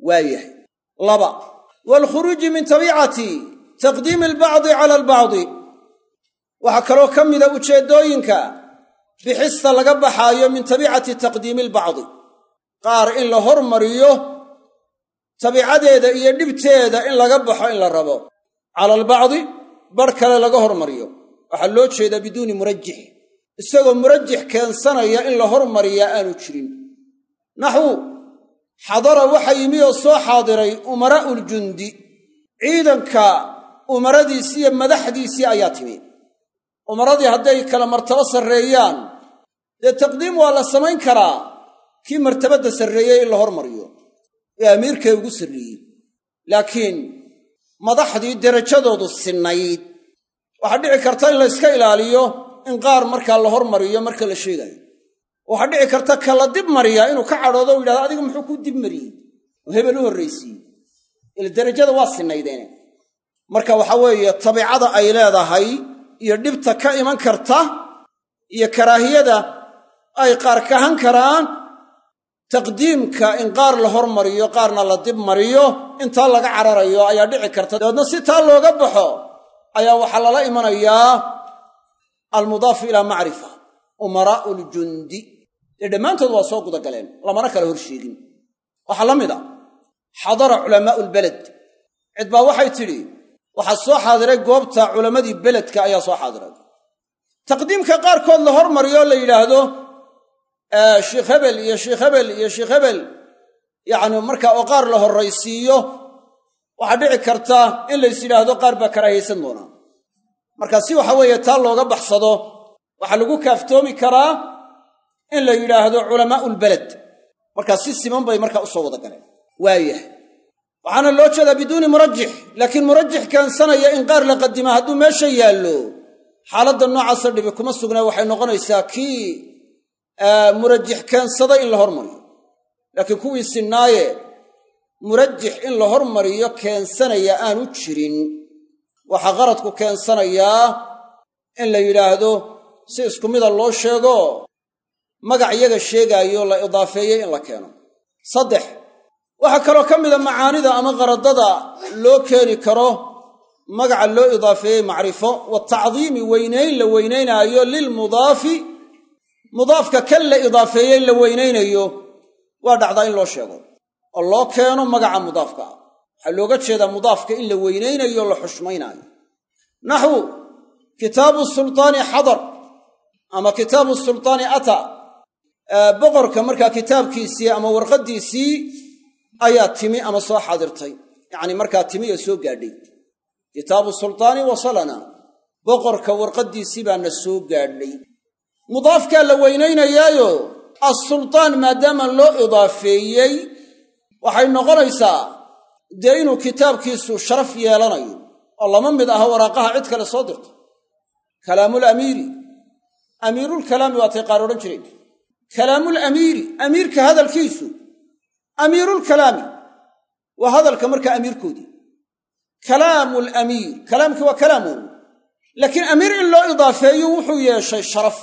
waa yahay. Laba waalkhuruuji min tabiicati taqdiimi albacdi cala albacdi. Waxaa bixista laga baxaayo min tabiicati taqdiimi albacdi qaar in la hormariyo tabiicadeeda iyo dhibteeda in laga baxo in la rabo. Cala albacdi bar kale laga hormariyo. Waxaa loo jeedaa biduuni murajix isagoo murajix keensanaya in la hormariyaa aanu jirin. Naxwu xadara waxa yimi oo soo xaadiray umaraa'uljundi ciidanka umaradiisii iyo madaxdiisii ayaa timi. Umaradii hadday kala martabo sarreeyaan dee taqdiim waa la samayn karaa. Kii martabadda sarreeyey in la hormariyo ee amiirkay ugu sarreeyey laakiin madaxdii derajadoodu sinnayd. Waxaa dhici karta in la yska ilaaliyo in qaar markaa la hormariyo marka la sheegayo. Waxaa dhici karta ka la dib mariyaa inuu ka cadhoodo u yidhahdo adiga muxuu kuu dib mariyey? Oo hebel u horraysiiyey ila derajada waa sinaydeene marka waxa weeye tabiicada ay leedahay iyo dhibta ka iman karta iyo karaahiyada ay qaar kahan karaan taqdiimka in qaar la hormariyo qaarna la dib mariyo intaa laga cararayo ayaa dhici karta. Dabeedna si taa looga baxo ayaa waxaa lala imanayaa almudaafu ilaa macrifa umaraa'u ljundi dee dhammaantood waa soo gudagaleen lamana kala hor sheegin waxaa la mid a xadara culamaa'u lbeled cid baa waxay tidhi waxaa soo xaadiray goobta culammadii beledka ayaa soo xaadiray. Taqdiimka qaarkood la hormariyo la yidhaahdo sheikh hebel iyo sheikh hebel iyo sheikh hebel yacni markaa oo qaar la horraysiiyo waxaa dhici karta in lays yidhaahdo qaar baa karaahaysan doonaa. Marka si waxa weeye taa looga baxsado waxaa lagu kaaftoomi karaa in la yidhaahdo culamaa'u lbeled markaa si siman bay markaa u soo wada galeen. Waayahay. Waxaana loo jeedaa biduuni murajix laakiin murajix keensanaya in qaar la qadima hadduu meesha yaallo xaaladda noocaasa dhibi kuma sugnaa waxay noqonaysaa kii murajix keensada in la hormariyo. Laakiin kuwii sinnaaye murajix in la hormariyo keensanaya aanu jirin. Waxaa qaradku keensanayaa in la yidhaahdo si isku mida loo sheego magac iyaga sheegaayo la idaafeeyey in la keeno. Saddex waxaa kaloo ka mida macaanida ama qaradada loo keeni karo magaca loo idaafeeyey macrifo watacdiimi weynayn la weynaynaayo lilmudaafi mudaafka kan la idaafeeyey la weynaynayo waa dhacdaa in loo sheego. Oo loo keeno magaca mudaafka. Ah waxaa looga jeedaa mudaafka in la weynaynayo la xushmaynaayo naxwu kitaabu sultaani xadar ama kitaabu sultaani ata. Boqorka markaa kitaabkiisii ama warqaddiisii ayaa timi ama soo xaadirtay yacni markaa timi oo soo gaadhay. Kitaabu sultaani wasalana boqorka warqaddiisii baa soo gaadhay mudaafkaa la weynaynayaayo assultaan maadaama loo idaafeeyey waxay noqonaysaa dee inuu kitaabkiisu sharaf yeelanayo oo lama mid aha waraaqaha cid kale soo dirto kalaamul amiiri amiirulkalaami waatay qaar odhan jireen kalaamul amiiri amiirka hadalkiisu amiirulkalaami waa hadalka markaa amiirkoodii. Kalaamul amiir kalaamkii waa kalaamun laakiin amiir in loo idaafeeyo wuxuu yeeshay sharaf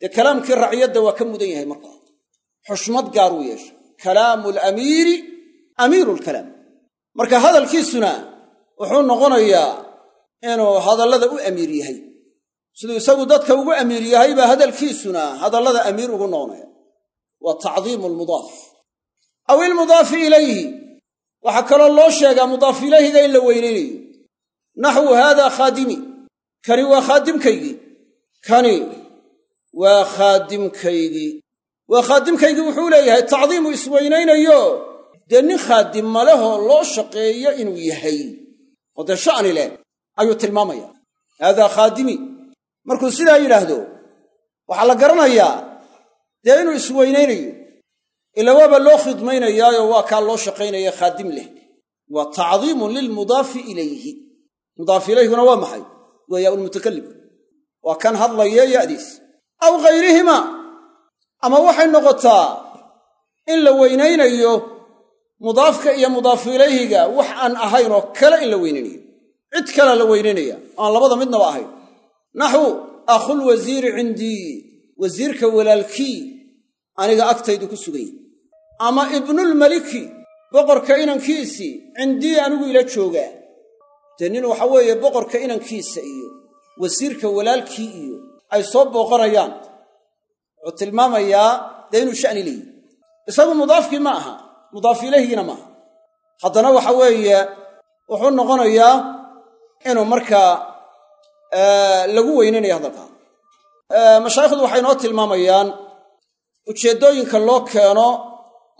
dee kalaamkii raciyadda waa ka mudan yahay markaa xushmad gaaruu yeeshay kalaamu lamiiri amiiru lkalaam marka hadalkiisuna wuxuu noqonayaa inuu hadallada u amiir yahay. Siduu isagu dadka ugu amiir yahay baa hadalkiisuna hadallada amiir ugu noqonaya. Waa tacdiimu lmudaaf aw ilmudaafi ilayhi. Waxaa kaloo loo sheegaa mudaaf ilayhiga in la weynaynayo naxwu haada khaadimi. Kani waa khaadimkaygii waa khaadimkaygii waa khaadimkaygii wuxuu leeyahay tacdiimu isweynaynayo. Dee nin khaadim malehoo loo shaqeeyo inuu yahay? Oo dee sha'ni leh ayuu tilmaamaya haadaa khaadimi markuu sidaa yidhaahdo waxaa la garanayaa dee inuu isweynaynayo. Ila waaba loo khidmaynayaayo waa kaa loo shaqaynaya khaadim leh. Waa tacdiimun lilmudaafi ilayhi. Mudaaf ilayhuna waa maxay? Waa yaa ulmutakalim waa kan hadlaya aw ghayrihima. Ama waxay noqotaa in la weynaynayo mudaafka iyo mudaafu ilayhiga wax aan ahayn oo kale in la weynaynayo. Cid kalea la weynaynaya aan labada midnaba ahayn. Naxwu akhulwasiiri cindii wasiirka walaalkii aniga agtaydu ku sugay. Ama ibnulmaliki boqorka inankiisii cindii anigu ila joogaa. Dee nin waxa weeye boqorka inankiisa iyo wasiirka walaalkii iyo ay soo booqanayaan wuxuu tilmaamayaa dee inuu sha'ni leeyihi isagu mudaafkii ma aha mudaaf ilayhigiina maaha haddana waxa weeye wuxuu noqonayaa inuu markaa lagu weynaynayo hadalkaa mashaayikhdu waxay noo tilmaamayaan ujeeddooyinka loo keeno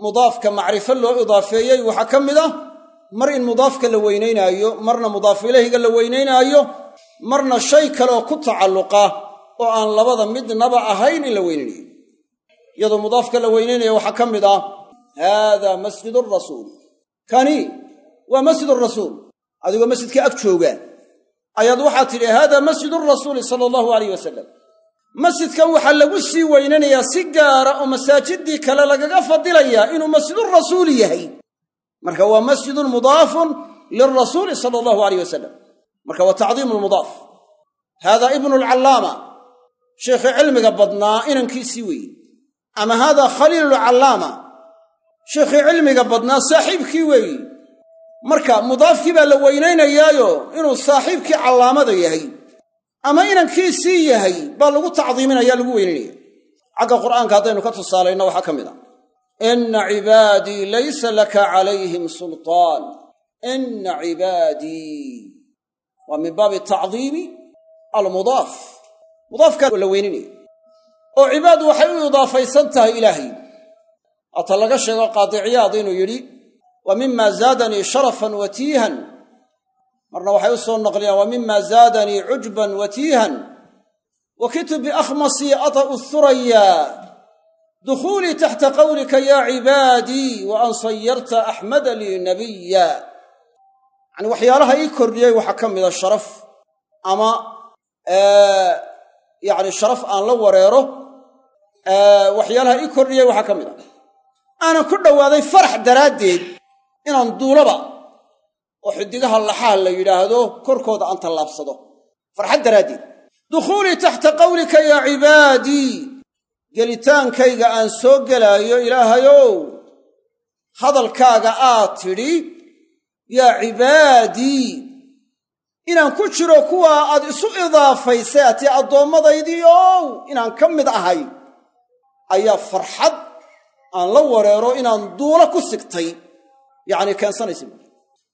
mudaafka macrifo loo idaafeeyey. Waxaa ka mid ah mar in mudaafka la weynaynaayo marna mudaaf ilayhiga la weynaynaayo marna shay kaleoo ku tacalluqa oo aan labada midnaba ahayn in la weynaynayo iyadoo mudaafka la weynaynaya waxaa ka mid ah haadaa masjidu rasuul. Kani waa masjid rasuul. Adigoo masjidka ag jooga. Ayaad waxaad tidhi haadaa masjidu rasuuli sala allahu alayh wasalam masjidkan waxaa lagu sii weynanayaa si gaara oo masaajiddii kale lagaga fadilayaa inuu masjidurasuuli yahay. Marka waa masjidun mudaafun lilrasuuli sala allahu alayh wasalam marka waa tacdiimu lmudaaf haadaa ibnu lcallaama sheekhii cilmiga badnaa inankiisii weeye ama haadaa khaliilulcallaama sheekhii cilmiga badnaa saaxiibkii weeye marka mudaafkii baa la weynaynayaayo inuu saaxiibkii callaamada yahay. Ama inankiisii yahay baa lagu tacdiiminaya lagu weynaynaya. Xagga qur'aanka haddaynu ka tusaalayno waxaa ka mid ah. Inna cibaadii laysa laka calayhim sultaan. Inna cibaadii waa min baabi tacdiimi almudaaf mudaafkaa la weyninaya oo cibaadu waxay u idaafaysan tahay ilaahay. Hata laga sheego qaadiciyaad inuu yidhi wa mima zaadanii sharafan watiihan marna waxay u soo naqliyaan wa mima zaadanii cujban watiihan wakitu biakhmasii ata'u thuraya dukhuulii taxta qawlika yaa cibaadii wa an sayarta axmada lii nabiya yacni waxyaalaha ii kordhiyey waxaa ka mida sharaf yacni sharaf aan la wareero waxyaalaha ii kordhiyey waxaa ka mid a aanan ku dhowaaday farax daraaddeed inaan duulaba oo xidigaha laxaha la yidhaahdo korkooda aan tallaabsado. Farxad daraaddeed. Dukhuulii taxta qawlika yaa cibaadii gelitaankayga aan soo gelaayo ilaahayow. Hadalkaaga aad tidhi yaa cibaadii inaan ku jiro kuwaa aad isu idaafaysay atii addoommadaydii-ow inaan ka mid ahay ayaa farxad aan la wareero inaan duulo ku sigtay. Yacni keensanaysa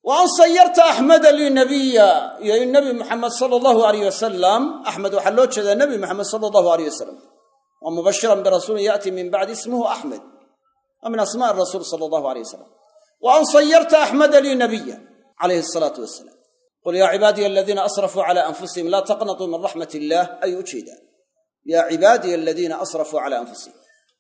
wa an sayarta axmeda lii nabiya iyo in nebi moxamed sala allahu alayh wasalam axmed waxaa loo jeedaa nebi moxamed sala allahu alayh wasalam wa mubashiran birasuulin ya'tii min bacdi ismuhu axmed wa min asmaai rasuul sala allahu alayh wasalam wa an sayarta axmeda lii nabiya calayhi asalaatu wasalaam qul yaa cibaadiya aladiina asrafuu cala anfusihim laa taqnatuu min raxmat illaah ayuu u jeedaa yaa cibaadiya aladiina asrafuu cala anfusihim.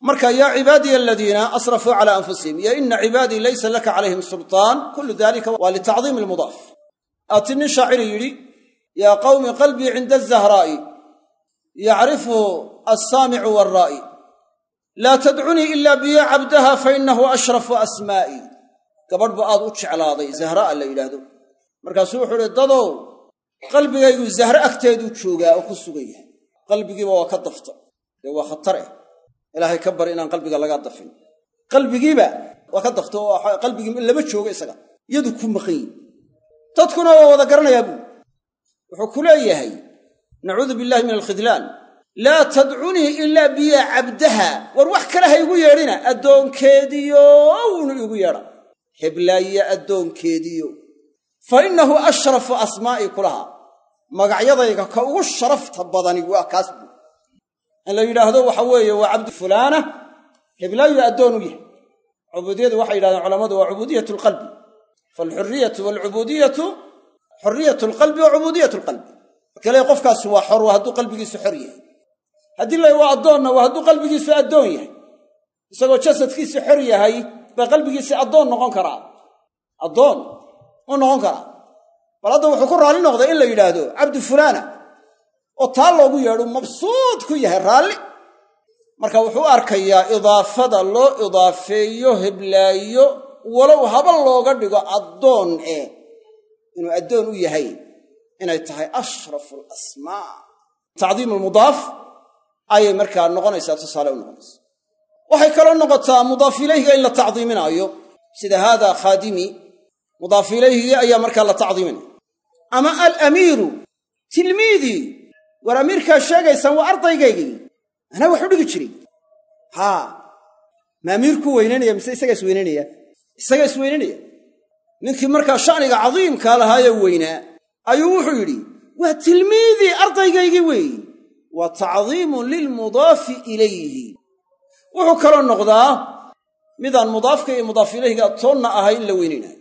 Marka yaa cibaadiya aladiina asrafuu cala anfusihim iyo ina cibaadii laysa laka calayhim sultaan kullu dalika waa litacdiimi almudaaf aati nin shaaciri yidhi yaa qawmi qalbii cinda azahraa'i yacrifu alsaamicu waalraa'i laa tadcunii ila biya cabdaha fainahu ashrafu asmaa'i gabadh bu aad u jeclaaday zahraa la yidhaahdo markaasuu wuxuu uhi dadow qalbigaygu zahre agteeduu joogaa oo ku sugan yahay. Qalbigiiba waa ka dafta dee waa khatar eh. Ilaahay ka bari inaan qalbiga lagaa dafin. Qalbigiiba waa ka dafta oo qalbigii lama joogo isaga. Yadu ku maqan yihi dadkuna waa wada garanayaa buu. Wuxuu ku leeyahay nacuudu billahi min alkhidlaan. Laa tadcunii ilaa biya cabdaha. War wax kale ha igu yeedhina addoonkeediyo wunu igu yeedha. Heblaaye addoonkeediyo fa innahu ashrafu asmaa'ii kulaha magacyadayga ka ugu sharafta badani waa kaas buu in la yidhaahdo waxa weeye waa cabdu fulaana heblaayu addoon u yahay cubuudiyadu waxay yidhahdeen culammadu waa cubuudiyatu alqalbi faalxuriyatu waalcubuudiyatu xuriyatu alqalbi wa cubuudiyatu alqalbi markale qofkaasi waa xor waa hadduu qalbigiisu xor yahay haddii la waa addoonna waa hadduu qalbigiisu xor yahay baa qalbigiisi addoon noqon karaa u noqon karaa bal hadda wuxuu ku raalli noqday in la yidhaahdo cabdu fulaana oo taa loogu yeedhu mabsuud ku yahay raalli. Marka wuxuu arkayaa idaafada loo idaafeeyo heblaayo walow haba looga dhigo addoon eh inuu addoon u yahay inay tahay ashrafu alasmaa tacdiimu almudaaf ayay markaa noqonaysaa tusaale u noqonaysa. Waxay kaloo noqotaa mudaaf ilayhiga in la tacdiiminaayo. Sida haada khaadimi mudaaf ilayhigii ayaa markaa la tacdiiminaya ama alamiiru tilmiidii war amiirkaa sheegaysaan waa ardaygaygii. Anaa wax u dhigi jiray. Haa ma amiirkuu weynaynaya mise isagaa is weynaynaya isagaa is weynaynaya ninkii markaa sha'niga cadiimkaa lahaayee weynaa ayuu wuxuu yidhi waa tilmiidii ardaygaygii weeyi. Waa tacdiimun lilmudaafi ilayhi. Wuxuu kaloo noqdaa midaan mudaafka iyo mudaaf ilayhiga toonna ahay in la weynaynayo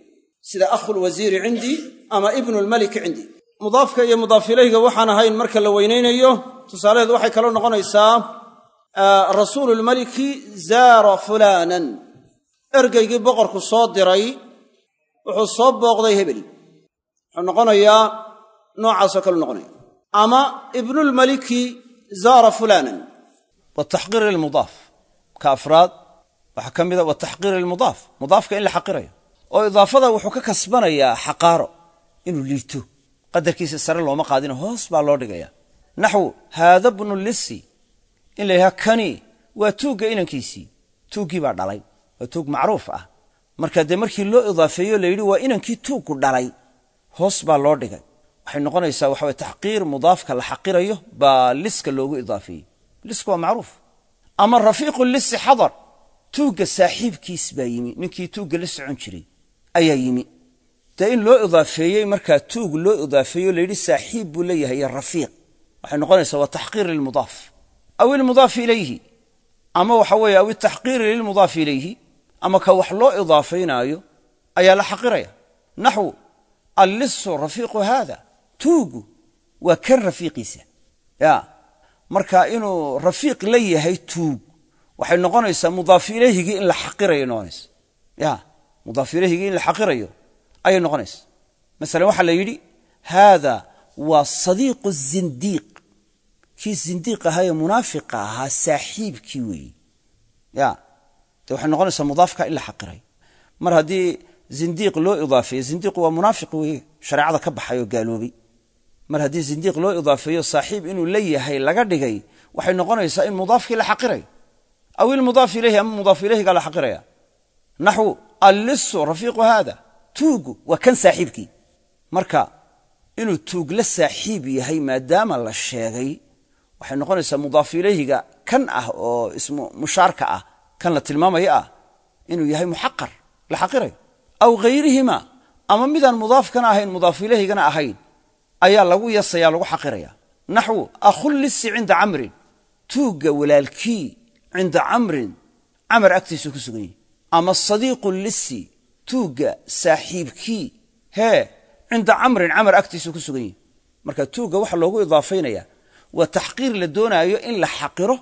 sida akhulwasiiri cindii ama ibnulmaliki cindii mudaafka iyo mudaaf ilayhiga waxaan ahayn marka la weynaynayo tusaalaheedu waxay kaloo noqonaysaa rasuululmaliki zaara fulaanan. Ergeygii boqorku soo diray wuxuu soo booqday hebel. Wuxuu noqonayaa noocaasoo kaleu noqonaya. Ama ibnulmaliki zaara fulaanan. Wataxqiir lilmudaaf ka afraad waxaa ka mida wataxqiir lilmudaaf mudaafka in la xaqirayo oo idaafada wuxuu ka kasbanayaa xaqaaro inuu liito. Qadarkiisa sare looma qaadino hoos baa loo dhigaya. Naxwu haada bnu lissi in la yidhaha kani waa tuugga inankiisii. Tuuggii baa dhalay waa tuug macruuf ah. Marka dee markii loo idaafeeyo la waa inankii tuugku dhalay. Hoos baa loo dhigay. Waxay noqonaysaa waxa weye taxqiir mudaafka la xaqirayo baa liska loogu idaafeeyey. Lisku waa macruuf. Ama rafiiqu lisi xadar tuugga saaxiibkiis baa yimi. Ninkii tuugga la socon jiray ayaa yimi. Dee in loo idaafeeyey markaa tuug loo idaafeeyo layidhi saaxiib buu leeyahay iyo rafiiq. Waxay noqonaysaa waa taxqiir lilmudaaf. Aw ilmudaaf ilayhi. Ama waxa weeye aw itaxqiiri lilmudaaf ilayhi. Ama ka wax loo idaafaynaayo ayaa la xaqiraya. Naxwu allisu rafiiqu haada. Tuugu waa kan rafiiqiisa. Ya marka inuu rafiiq la yahay tuug waxay noqonaysaa mudaaf ilayhigii in la xaqirayo noqonaysa ya mudaaf ilayhigii in la xaqirayo ayay noqonaysa masalan waxaa la yidhi haada waa sadiiqu zindiiq. Kii zindiiq ahaa ee munaafiqa ahaa saaxiibkii weeye ya dee waxay noqonaysaa mudaafka in la xaqirayo mar haddii zindiiq loo idaafeeyo zindiiqu waa munaafiq weeye shareecada ka baxay oo gaaloobay. Mar haddii zindiiq loo idaafeeyo saaxiib inuu la yahay laga dhigay waxay noqonaysaa in mudaafkii la xaqirayo aw ilmudaaf ilayhi ama mudaaf ilayhigaa la xaqiraya? Naxwu allisu rafiiqu haada. Tuugu waa kan saaxiibkii. Marka inuu tuug la saaxiib yahay maadaama la sheegay waxay noqonaysaa mudaaf ilayhiga kan ah oo ismu mushaarka ah kan la tilmaamaya ah inuu yahay muxaqar la xaqirayo aw hayrihima ama midaan mudaafkana ahayn mudaaf ilayhigana ahayn ayaa lagu yasaya lagu xaqiraya. Naxwu akhulisi cinda camrin. Tuugga walaalkii cinda camrin. Camar agtiisuu ku ama sadiiqu lisi tuugga saaxiibkii hee cinda camrin camar agtiisuu ku sugan yahi marka tuugga waxa loogu idaafaynaya waa taxqiir la doonaayo in la xaqiro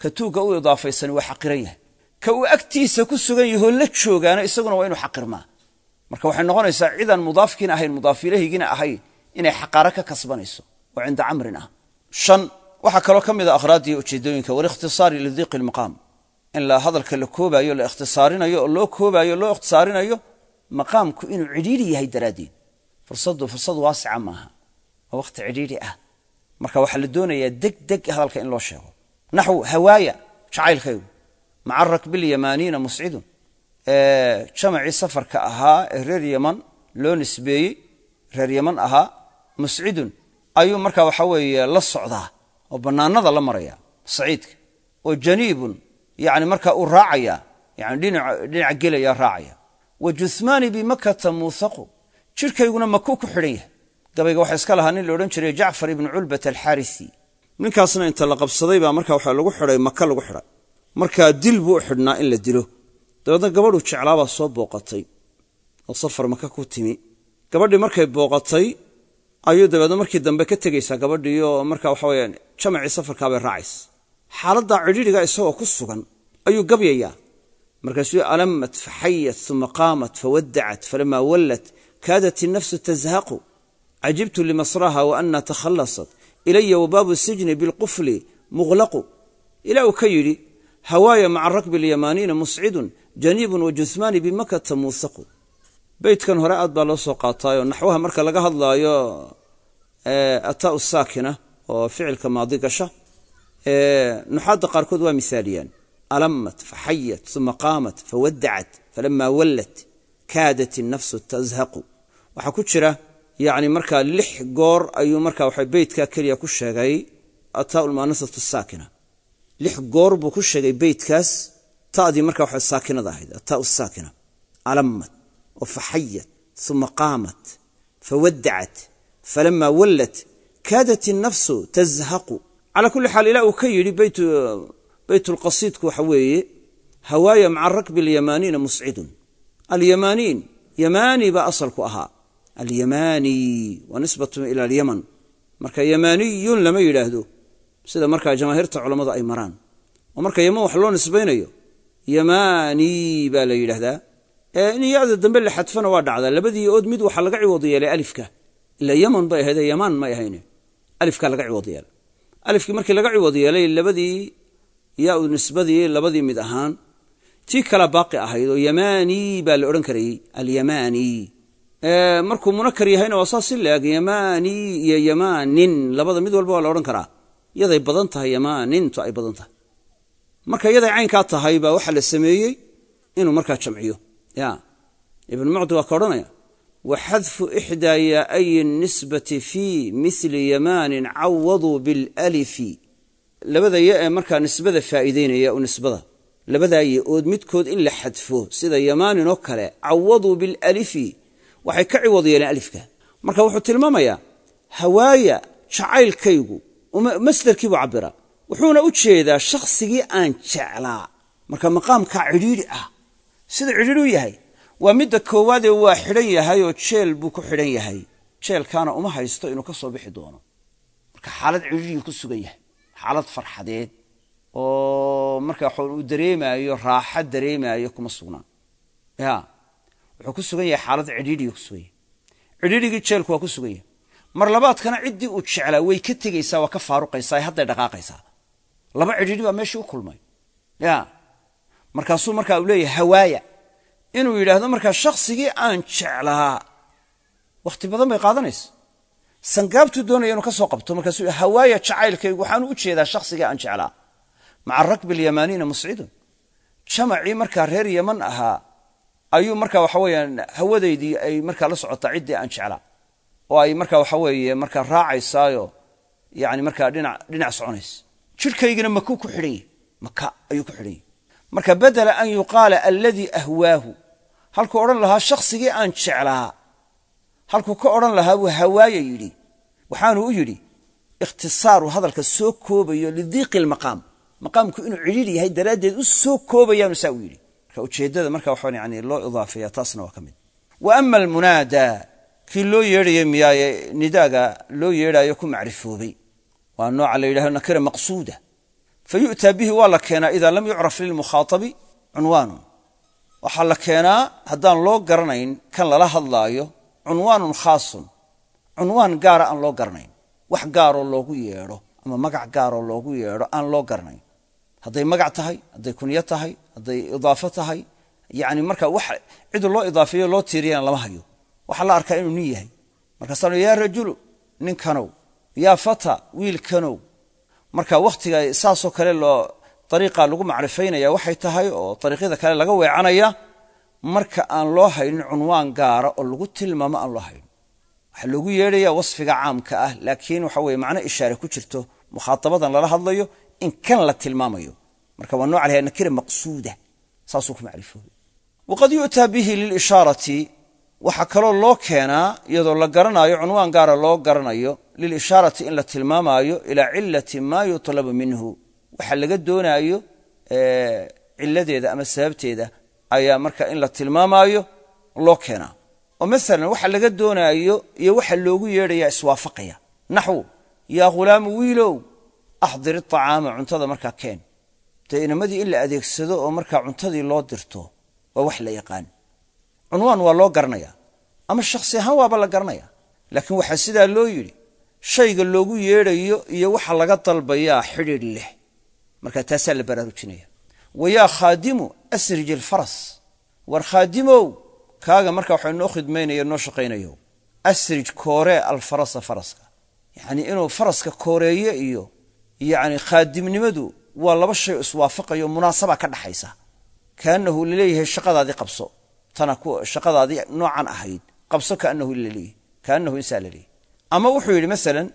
ka tuugga u idaafaysan waa xaqiran yahay. Ka uu agtiisa ku sugan yahoo la joogaana isaguna waa inuu xaqirmaa. Marka waxay noqonaysaa cidaan mudaafkiina ahayn mudaaf ilayhigiina ahayn inay xaqaaro ka kasbanayso oo cinda camrin ah. Waxaa kaloo ka mida akhraaddii ujeedooyinka walikhtisaari lidiiqi lmaqaam in la hadalka la koobaayo la ikhtisaarinayo oo loo koobaayo loo ikhtisaarinayo maqaamku inuu cidhiidri yahay daraaddeed fursaddu fursad waasica maaha. Oo wakhti cidhiidri ah. Marka waxaa la doonayaa deg deg hadalka in loo sheego. Naxwu hawaaya jacaylkaygu. Maca rakbilyamaaniina muscidun. Jamacii safarka ahaa ee reer yaman loo nisbeeyey reer yaman ahaa muscidun. Ayuu marka waxa weeye la socdaa oo bannaanada la maraya saciidka. Oo janiibun yani marka uu raacaya yani dhinaca gelaya raacaya. Wa juhmaani bimakata muuhaqu jidhkayguna makuu ku xidhan yahay. Gabayga waxaa iska lahaa nin la odhan jiray jacfar ibnu culbat alxaarisi ninkaasna inta la qabsaday baa marka waxa lagu xidhay maka lagu xidhay. Markaa dil buu u xidhnaa in la dilo. Dabeedna gabadhuu jeclaabaa soo booqatay. Oo safar maka ku timi. Gabadhii markay booqatay ayuu dabeedna markii dambe ka tegaysaa gabadhii marka waxa weyaan jamacii safarkaabay raacaysa xaaladdaa cidhiidriga isagoo ku sugan ayuu gabyayaa markaasuu alamat faxayat uma qaamat fawaddacat falamaa wallat kaadat innafsu tazhaqu. Cajibtu limasraha wa takhallasat. Ilaya wabaabu sijni bilqufli muqlaqu ilaa uu ka yidhi hawaaya maca rakbi alyamaaniina muscidun janiibun wa juhmaani bimakata muusaqu beytkan hore aad baa loo soo qaataayoo naxwaha marka laga hadlaayo ataa saakina oo ficilka maadi gasha nuxaadda qaarkood waa misaaliyaan alamat faxayat uma qaamat fawaddacat falamaa wallat kaadat innafsu tazhaqu waxaa ku jira yani markaa lix goor ayuu marka waxa beytkaa keliya ku sheegay ataa lmuanasatu saakina lix goor buu ku sheegay beytkaas ta'dii marka waxa saakinada ahayd ataa saakina alamat oo faxayat uma qaamat fawaddacat falamaa wallat kaadat calaa kulli xaal ilaa uu ka yidhi beytulqasiidku waxa weeye hawaaya maca rakbi alyamaaniina muscidun alyamaaniin yamaani baa asalku ahaa. Alyamaani waa nisbatu ila alyaman. Marka yamaaniyun lama yidhaahdo sida markaa jamaahiirta culammadu ay maraan. Oo marka yaman wax loo nisbaynayo yamaani baa la yidhaahdaa. In yada dambe la xadfana waa dhacdaa. Labadii ood mid waxaa laga ciwad yeelay alifka. Ila yaman bay ahayd yamaan may ahayn alifka laga ciwad yeelay alifkii markii laga ciwad yeelay labadii yaa u nisbadii labadii mid ahaan tii kala baaqi ahayd oo yamaani baa la odhan karayey alyamaani. Markuu munakar yahayna waa saas si laeg iyo yamaanin labada mid walba waa la odhan karaa. Yaday badan tahay yamaanintu ay badan tahay. Marka yaday caynkaa tahay baa waxaa la sameeyey inuu markaa jamciyo. Ya ibnu mucdi waa ka odhanaya wa xadfu ixdaa yaa'ayi nisbati fii mili yamaanin cawaduu bilalifi labada ya ee markaa nisbada faa'iideynaya u nisbada. Labadaa ya-ood midkood in la xadfo sida yamaanin oo kale cawaduu bilalifi waxay ka ciwad yeeleen alifka. Marka wuxuu tilmaamayaa hawaaya jacaylkaygu masderkii buu cabira wuxuuna u jeedaa shakhsigii aan jeclaa. Marka maqaamkaa cidhiidhi ah waa midda koowaadee waa xidhan yahay oo jeel buu ku xidhan yahay. Jeelkaana uma haysto inuu ka soo bixi doono. Marka xaalad cidhiidhigii ku sugan yahay. Xaalad farxadeed oo markaa uu dareemaayo raaxa dareemaayo kuma sugnaan ya wuxuu ku sugan yahay xaalad cidhiidhiga ku sugan yahay. Cidhiidhigii jeelku waa ku sugan yahay. Mar labaadkana ciddii uu jeclaa way ka tegaysaa waa ka faaruqaysaa hadday dhaqaaqaysaa. Laba cidhiidhi baa meeshii u kulmay. Ya markaasuu markaa uu leeyahay hawaaya inuu yidhaahdo markaa shakhsigii aan jeclaa wakhti badan bay qaadanaysa. Sangaabtuu doonaya inuu ka soo qabto markaasuu hawaaya jacaylkaygu waxaanu u jeedaa shakhsigii aan jeclaa. Maca rakbi alyamaniina muscidun jamacii markaa reer yaman ahaa ayuu markaa waxa weeyaan hawadaydii ay markaa la socotaa ciddii aan jeclaa. Oo ay markaa waxa weeye markaa raacaysaayo yani markaa dhinac soconaysa. Jidhkaygina makuu ku xidhan yahy maka ayuu ku xidhan marka badela an yuqaala aladii ahwaahu. Halkuu odhan lahaa shakhsigii aan jeclaa. Halkuu ka odhan lahaa buu hawaaya yidhi. Waxaanu u yidhi ikhtisaaru hadalka soo koobayo lidiiqi lmaqaam maqaamku inuu cidhiidhi yahay daraaddeed u soo koobayaanu saa u yidhi. Marka ujeeddada marka waxaan yani loo idaafeeya taasna waa ka mid. Wa ama almunaada kii loo yeedhaya miyaaye nidaaga loo yeedhaayo ku macrifoobay. Waa nooca la yidhahdo nakira maqsuuda fa yu'taa bihi waa la keenaa idaa lam yucraf lilmukhaatabi cunwaanun waxaa la keenaa haddaan loo garanayn kan lala hadlaayo cunwaanun khaasun. Cunwaan gaara aan loo garanayn. Wax gaaroo loogu yeedho ama magac gaaroo loogu yeedho aan loo garanayn. Hadday magac tahay hadday kunyo tahay hadday idaafo tahay yani marka wax cid loo idaafeeyo loo tiiriyana lama hayo. Waxaa la arkaa inuu nin yahay. Markaasaanu yaa rajulu ninkanow yaa fata marka wakhtiga saasoo kale ariiqa lagu macrifaynaya waxay tahay oo ariiqyada kale laga weecanaya marka aan loo haynin cunwaan gaara oo lagu tilmaamo aan loo haynin. Waxaa loogu yeedhaya wasfiga caamka ah laakiin waxa weye macno ishaare ku jirto mukhaatabadan lala hadlayo in kan la tilmaamayo. Marka waa nooca laha nakira maqsuuda saasuu ku macrifoobay waqad yu'taa bihi lilishaarati waxaa kaloo loo keenaa iyadoo la garanaayo cunwaan gaara loo garanayo lilishaarati in la tilmaamaayo ilaa cilati maa yutlabu minhu. Waxa laga doonaayo ciladeeda ama sababteeda ayaa marka in la tilmaamaayo loo keenaa. Oo maalan waxa laga doonaayo iyo waxa loogu yeedhaya iswaafaqaya. Naxwu yaa khulaamu wiilow axdir iطacaama cuntada markaa keen. Dee inamadii in la adeegsado oo markaa cuntadii loo dirto waa wax la yaqaan. Cunwaan waa loo garanaya ama shakhsi ahaan waaba la garanaya laakiin waxaa sidaa loo yidhi shayga loogu yeedhayo iyo waxa laga dalbayaa xidhiidh leh. Marka taasaa la baraarujinaya. Wayaa khaadimu asrij alfaras war khaadimow kaaga marka waxa noo khidmaynaya noo shaqaynayo. Asrij kooree alfarasa faraska. Yacni inuu faraska kooreeyo iyo yacni khaadimnimadu waa laba shay oo iswaafaqayo munaasaba ka dhaxaysa. Kaanahu la leeyahay shaqadaadii qabso. Tana shaqadaadii noocan ahayd. Qabso kaanahu laleeyahy kaanahu insaa laleeyahy ama wuxuu yidhi masalan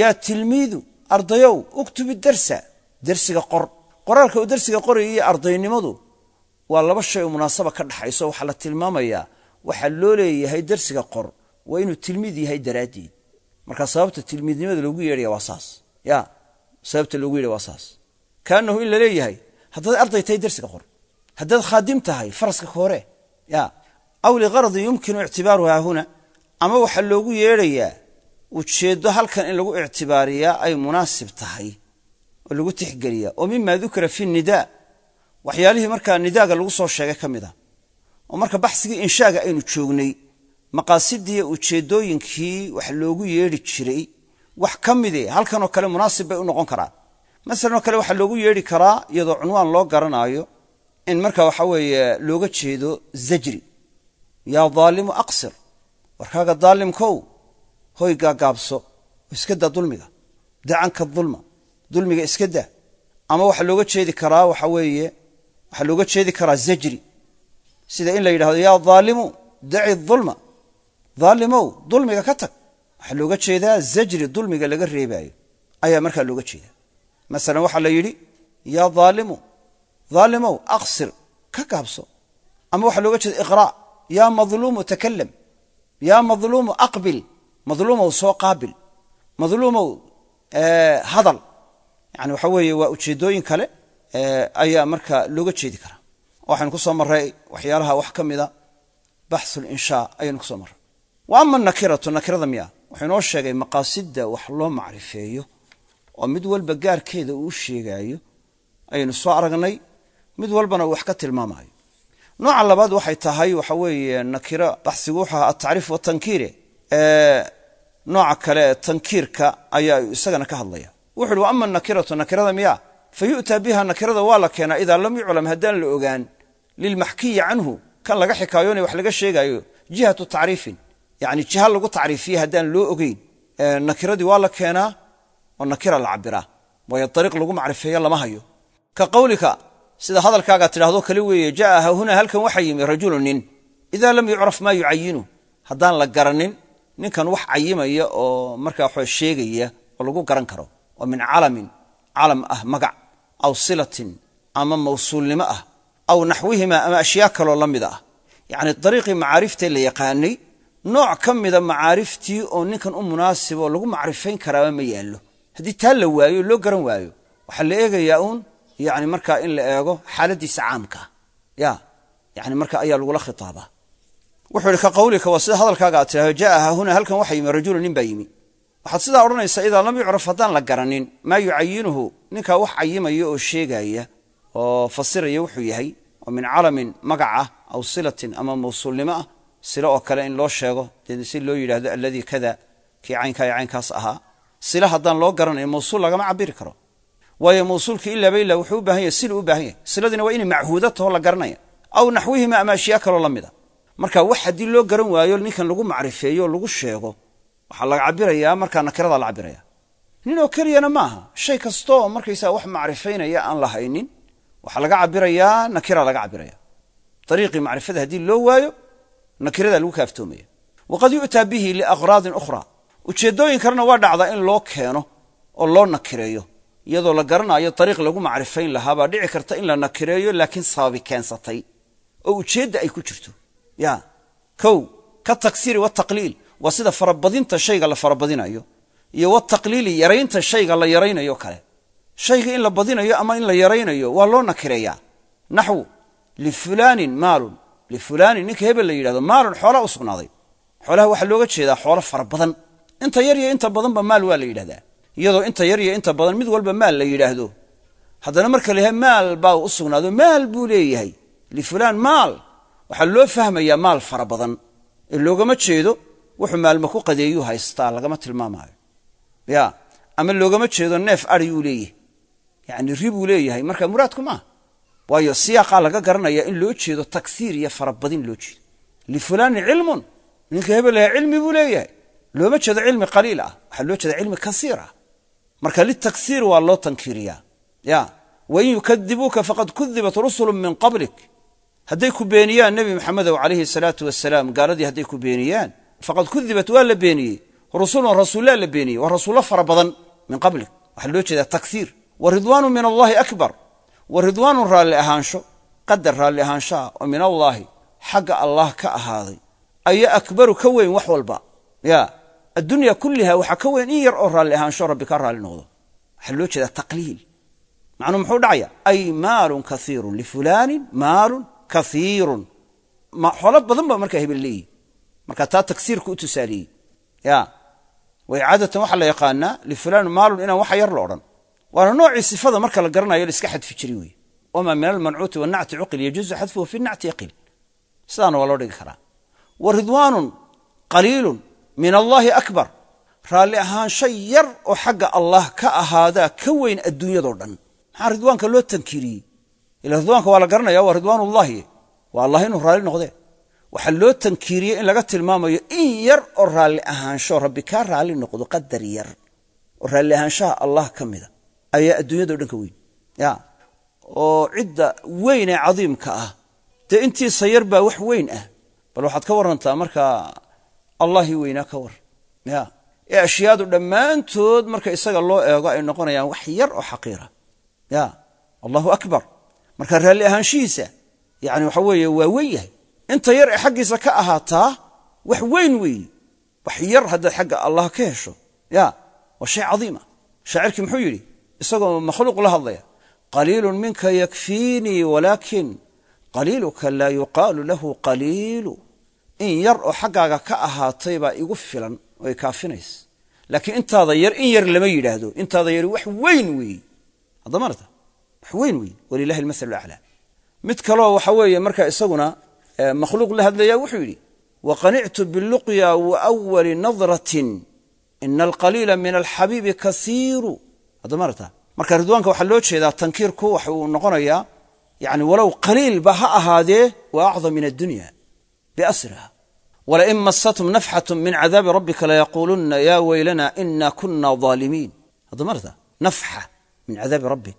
yaa tilmiidu ardayow uktubi darsa. Dersiga qor qoraalka uu dersiga qoraya iyo ardaynimadu waa laba shay oo munaasaba ka dhaxayso waxaa la tilmaamayaa waxaa loo leeyahay dersiga qor waa inuu tilmiid yahay daraaddeed. Marka sababta tilmiidnimada loogu yeedhaya waa saas. Ya sababta loogu yeedhaya waa saas. Kaanahu in la haddaad arday tahay dersiga qor haddaad khaadim tahay faraska koore ya aw liqaradin yumkinu ictibaaruha huna ama waxaa loogu yeedhayaa ujeeddo halkan in lagu ictibaariyaa ay munaasib tahay oo lagu tixgeliya. Oo mima dukira fi nidaa waxyaalihii markaa nidaaga lagu soo sheegay ka mid a. Oo marka baxsigii inshaaga aynu joognay maqaasidiiyo ujeeddooyinkii wax loogu yeedhi jiray wax ka midi halkanoo kale munaasib bay u noqon karaan. Masalan oo kale waxaa loogu yeedhi karaa iyadoo cunwaan loo garanaayo in marka waxa weeye looga jeedo zajri. Yaa daalimu aqsir. Warkaaga daalimkow hoy gaagaabso iska daa dulmiga. Dacanka dulma. Dulmiga iska daa. Ama waxaa looga jeedi karaa waxa weeye waxaa looga jeedi karaa zajri. Sida in la yidhahdo yaa daalimu daci dulma. Daalimow dulmiga ka tag. Waxaa looga jeedaa zajri dulmiga laga reebaayo. Ayaa markaa looga jeedaa. Masalan waxaa la yidhi yaa daalimu daalimow aqsir ka gaabso. Ama waxaa looga jeeda iqraa yaa madluumu takalam yaa madluumu aqbil madluumow soo qaabil madluumow hadal yani waxa weeye waa ujeeddooyin kale ayaa marka looga jeedi karaa. Waxaynu ku marray waxyaalaha wax ka mida baxu linshaa ayaynu ku marray. Wa nakiratu nakirada miya wuxuu inoo sheegay maqaasidda wax loo macrifeeyo oo mid walba gaarkeeda uu sheegaayo ayaynu soo aragnay mid walbana wax ka tilmaamayo nooca labaad waxay tahay waxa weeye nakiro baxsigu wuxuu ahaa atacriif watankiire nooca kale ee tankiirka ayaa isagana ka hadlaya. Wuxu uhi wa ama nakirada miyaa? Fa biha nakirada waa la keenaa. Idaa lam yuclam haddaan la ogaan lilmaxkiyi canhu kan laga xikaayoonaya wax laga sheegaayo jihatu tacriifin. Yani jiha lagu tacriifiye haddaan loo ogeyn nakiradii waa la keenaa oo nakira la cabiraa waayo ariiq lagu macrifeeyo lama hayo. Ka qawlika sida hadalkaaga tidhahdo kale weeye jaa hahuna halkan waxaa yimi rajulu nin. Idaa lam yucraf maa yucayinu haddaan la garanin ninkan wax cayimaya oo markaa wa sheegaya oo lagu garan karo oo min calamin calam ah magac aw silatin ama mawsuulnimo ah aw naxwihima ama ashyaa kaloo la mid ah. Yacni dariiqii macaariftee la yaqaanay nooc ka mida macaariftii oo ninkan u munaasiba oo lagu macrifayn karaaba ma yaallo. Haddii taa la waayo loo garan waayo waxaa la eegayaa uun yani markaa in la eego xaaladiisa caamkaa ya yani marka ayaa lagula khitaabaa wuxuu ihi ka qawlika waa sida hadalkaaga aad tidhahdo jaa hahuna halkan waxa yimi rajulu nin baa yimi. Waxaad sidaa odhanaysaa idaa lam yucraf haddaan la garanin maa yucayinuhu ninkaa wax cayimaya oo sheegaya oo fasiraya wuxuu yahay oo min calamin magac ah aw silatin ama mawsuulnimo ah silo oo kale in loo sheego si loo yidhaahdo alladii kada kii caynkaa iyo caynkaas ahaa sila haddaan loo garanayo mawsuul lagama cabiri karo. Waayo mawsuulka ilaaba ilaa wuxuu u baahan yahay sil u baahan yahay siladiina waa inay machuuda taho la garanaya aw naxwihima ama ashyaa kaloo la mida marka wax haddii loo garan waayo ninkan lagu macrifeeyo lagu sheego waxaa laga cabirayaa markaa nakirada la cabiraya ninoo keliyana maaha shay kastooo markaysaa wax macrifaynaya aan la haynin waxaa laga cabirayaa nakira laga cabiraya ariiqii macrifada haddii loo waayo nakirada lagu kaaftoomaya. Waqad yu'taa bihi liaqraadin ukhra. Ujeeddooyin kalena waa dhacdaa in loo keeno oo loo nakireeyo iyadoo la garanayo ariiq lagu macrifayn lahaa baa dhici karta in la nakireeyo laakiin sababi keensatay. Oo ujeedda ay ku jirto ya kow ka taksiiri wataqliil waa sida farabadinta shayga la farabadinayo iyo wataqliili yaraynta shayga la yaraynayo kale. Shayga in la badinayo ama in la yaraynayo waa loo nakireeyaa. Naxwu lifulaanin maalun. Lifulaanin ninka hebel la yidhahdo maalun xoolaa u sugnaaday. Xoolaha waxaa looga jeedaa xoolo fara badan. Inta yar iyo inta badanba maal waa la yidhahdaa. Iyadoo inta yar iyo inta badan mid walba maal la yidhaahdo. Haddana marka la maal baa u sugnaado maal buu leeyahay. Lifulaan maal waxaa loo fahmayaa maal fara badan. Ee loogama jeedo wuxuu maalma ku qadeeyuu haystaa lagama tilmaamaayo. Ya ama loogama jeedo neef adiyuu leeyahay. Yani ri buu leeyahay. Marka muraadku maaha waayo siyaaqaa laga garanaya in loo jeedo taksiir iyo farabadin loo jeedo. Lifulaanin cilmun ninka hebel laha cilmi buu leeyahay. Looma jeedo cilmi qaliil ah. Waxaa loo jeeda cilmi kasiir ah. Marka litaksiir waa loo tankiiriyaa. Ya wain yukadibuuka faqad kudibat rusulu min qablik hadday ku beeniyaan nebi maxamedow calayhi salaatu wasalaam gaaladii hadday ku beeniyaan faqad kudibat waa la beeniyey rusulun rasuullaa la beeniyey waa rasuullo fara badan min qablik. Waxaa loo jeedaa taksiir wa ridwaanu min allahi akbar. Wa ridwaanun raalli ahaansho qadar raalli ahaanshaha oo min allaahi xagga allah ka ahaaday. Ayaa akbaru ka weyn wax walba. Ya addunya kulliha waxaa ka weyn in yar oo raalli ahaansho rabbi ka raalli noqdo. Waxaa loo jeedaa taqliil. Macnuu muxuu dhacaya? Ay maalun kaiirun lifulaanin maalun kaiirun xoolo badan ba markaa hebel leeyihi marka taa tagsiirka u tusaaleeyey. Ya. Way caadatan waxaa la yaqaanaa lifulaanin maalun inaan waxa yar la odhan. Waana noocii sifada marka la garanayo la iska xadfi jiri wey wamaa min almancuuti wanacti cuqil yajuusu xadfuhu fi nacti yaqil. Sidaana waa loo dhigi karaa. Wa ridwaanun qaliilun min allaahi akbar. Raalli ahaansho yar oo xagga allah ka ahaadaa ka weyn adduunyadoo dhan. Maxaa ridwaanka loo tankiiriyey ila ridwaanka waa la garanaya waa ridwaanullahi waa allah inuu raalli noqdee waxaa loo tankiiriyey in laga tilmaamayo in yar oo raalli ahaansho rabbi kaa raalli noqdo qadar yar. Oo raalli ahaanshaha allah ka mida. Ayaa adduunyado dhan ka weyn. Oo cidda weyn ee cadiimka ah. Dee intiisa yar baa wax weyn ah. Bal waxaad ka warantaa markaa allahii weynaa ka war. Ya ee ashyaadu dhammaantood marka isaga loo eego ay noqonayaan wax yar oo xaqiira. Ya allahu akbar marka raalli ahaanshihiisa yani waxa weeye waa weyn yahay. Inta yar ee xaggiisa ka ahaataa wax weyn weeye wax yar haddaad xagga allah ka hesho. Ya waa shay cadiima shaacirkii muxuu yidhi isagoo makhluuq la hadlaya qaliilun minka yakfiinii walaakin qaliiluka laa yuqaalu lahu qaliilu. In yar oo xaggaaga ka ahaatay baa igu filan oo ay kaafinaysa laakiin intaada yar in yar lama yidhaahdo. Intaada yari wax weyn weeye haddamarta wax weyn wey walilahi almasalu aclaa mid kaloo waxa weeye marka isaguna makhluuq la hadlaya wuxuu yidhi waqanictu biluqya waawali nadratin ina alqaliila min alxabiibi kasiiru. Addamarta marka ridwaanka waxaa loo jeedaa tankiirku waxa uu noqonayaa yani walow qaliilba ha ahaadee wa acdam min addunya biasriha. Walain masatum nafxatu min cadaabi rabbika layaquulunna ya weylana ina kuna aalimiin addamarta nafxa min cadaabi rabbik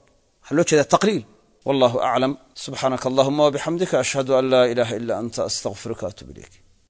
waxaa loo jeeda taqliil wallahu aclam subxaanaka allahuma wabixamdika ashhadu an laa ilaha ila anta astaqfiruka atub ilayk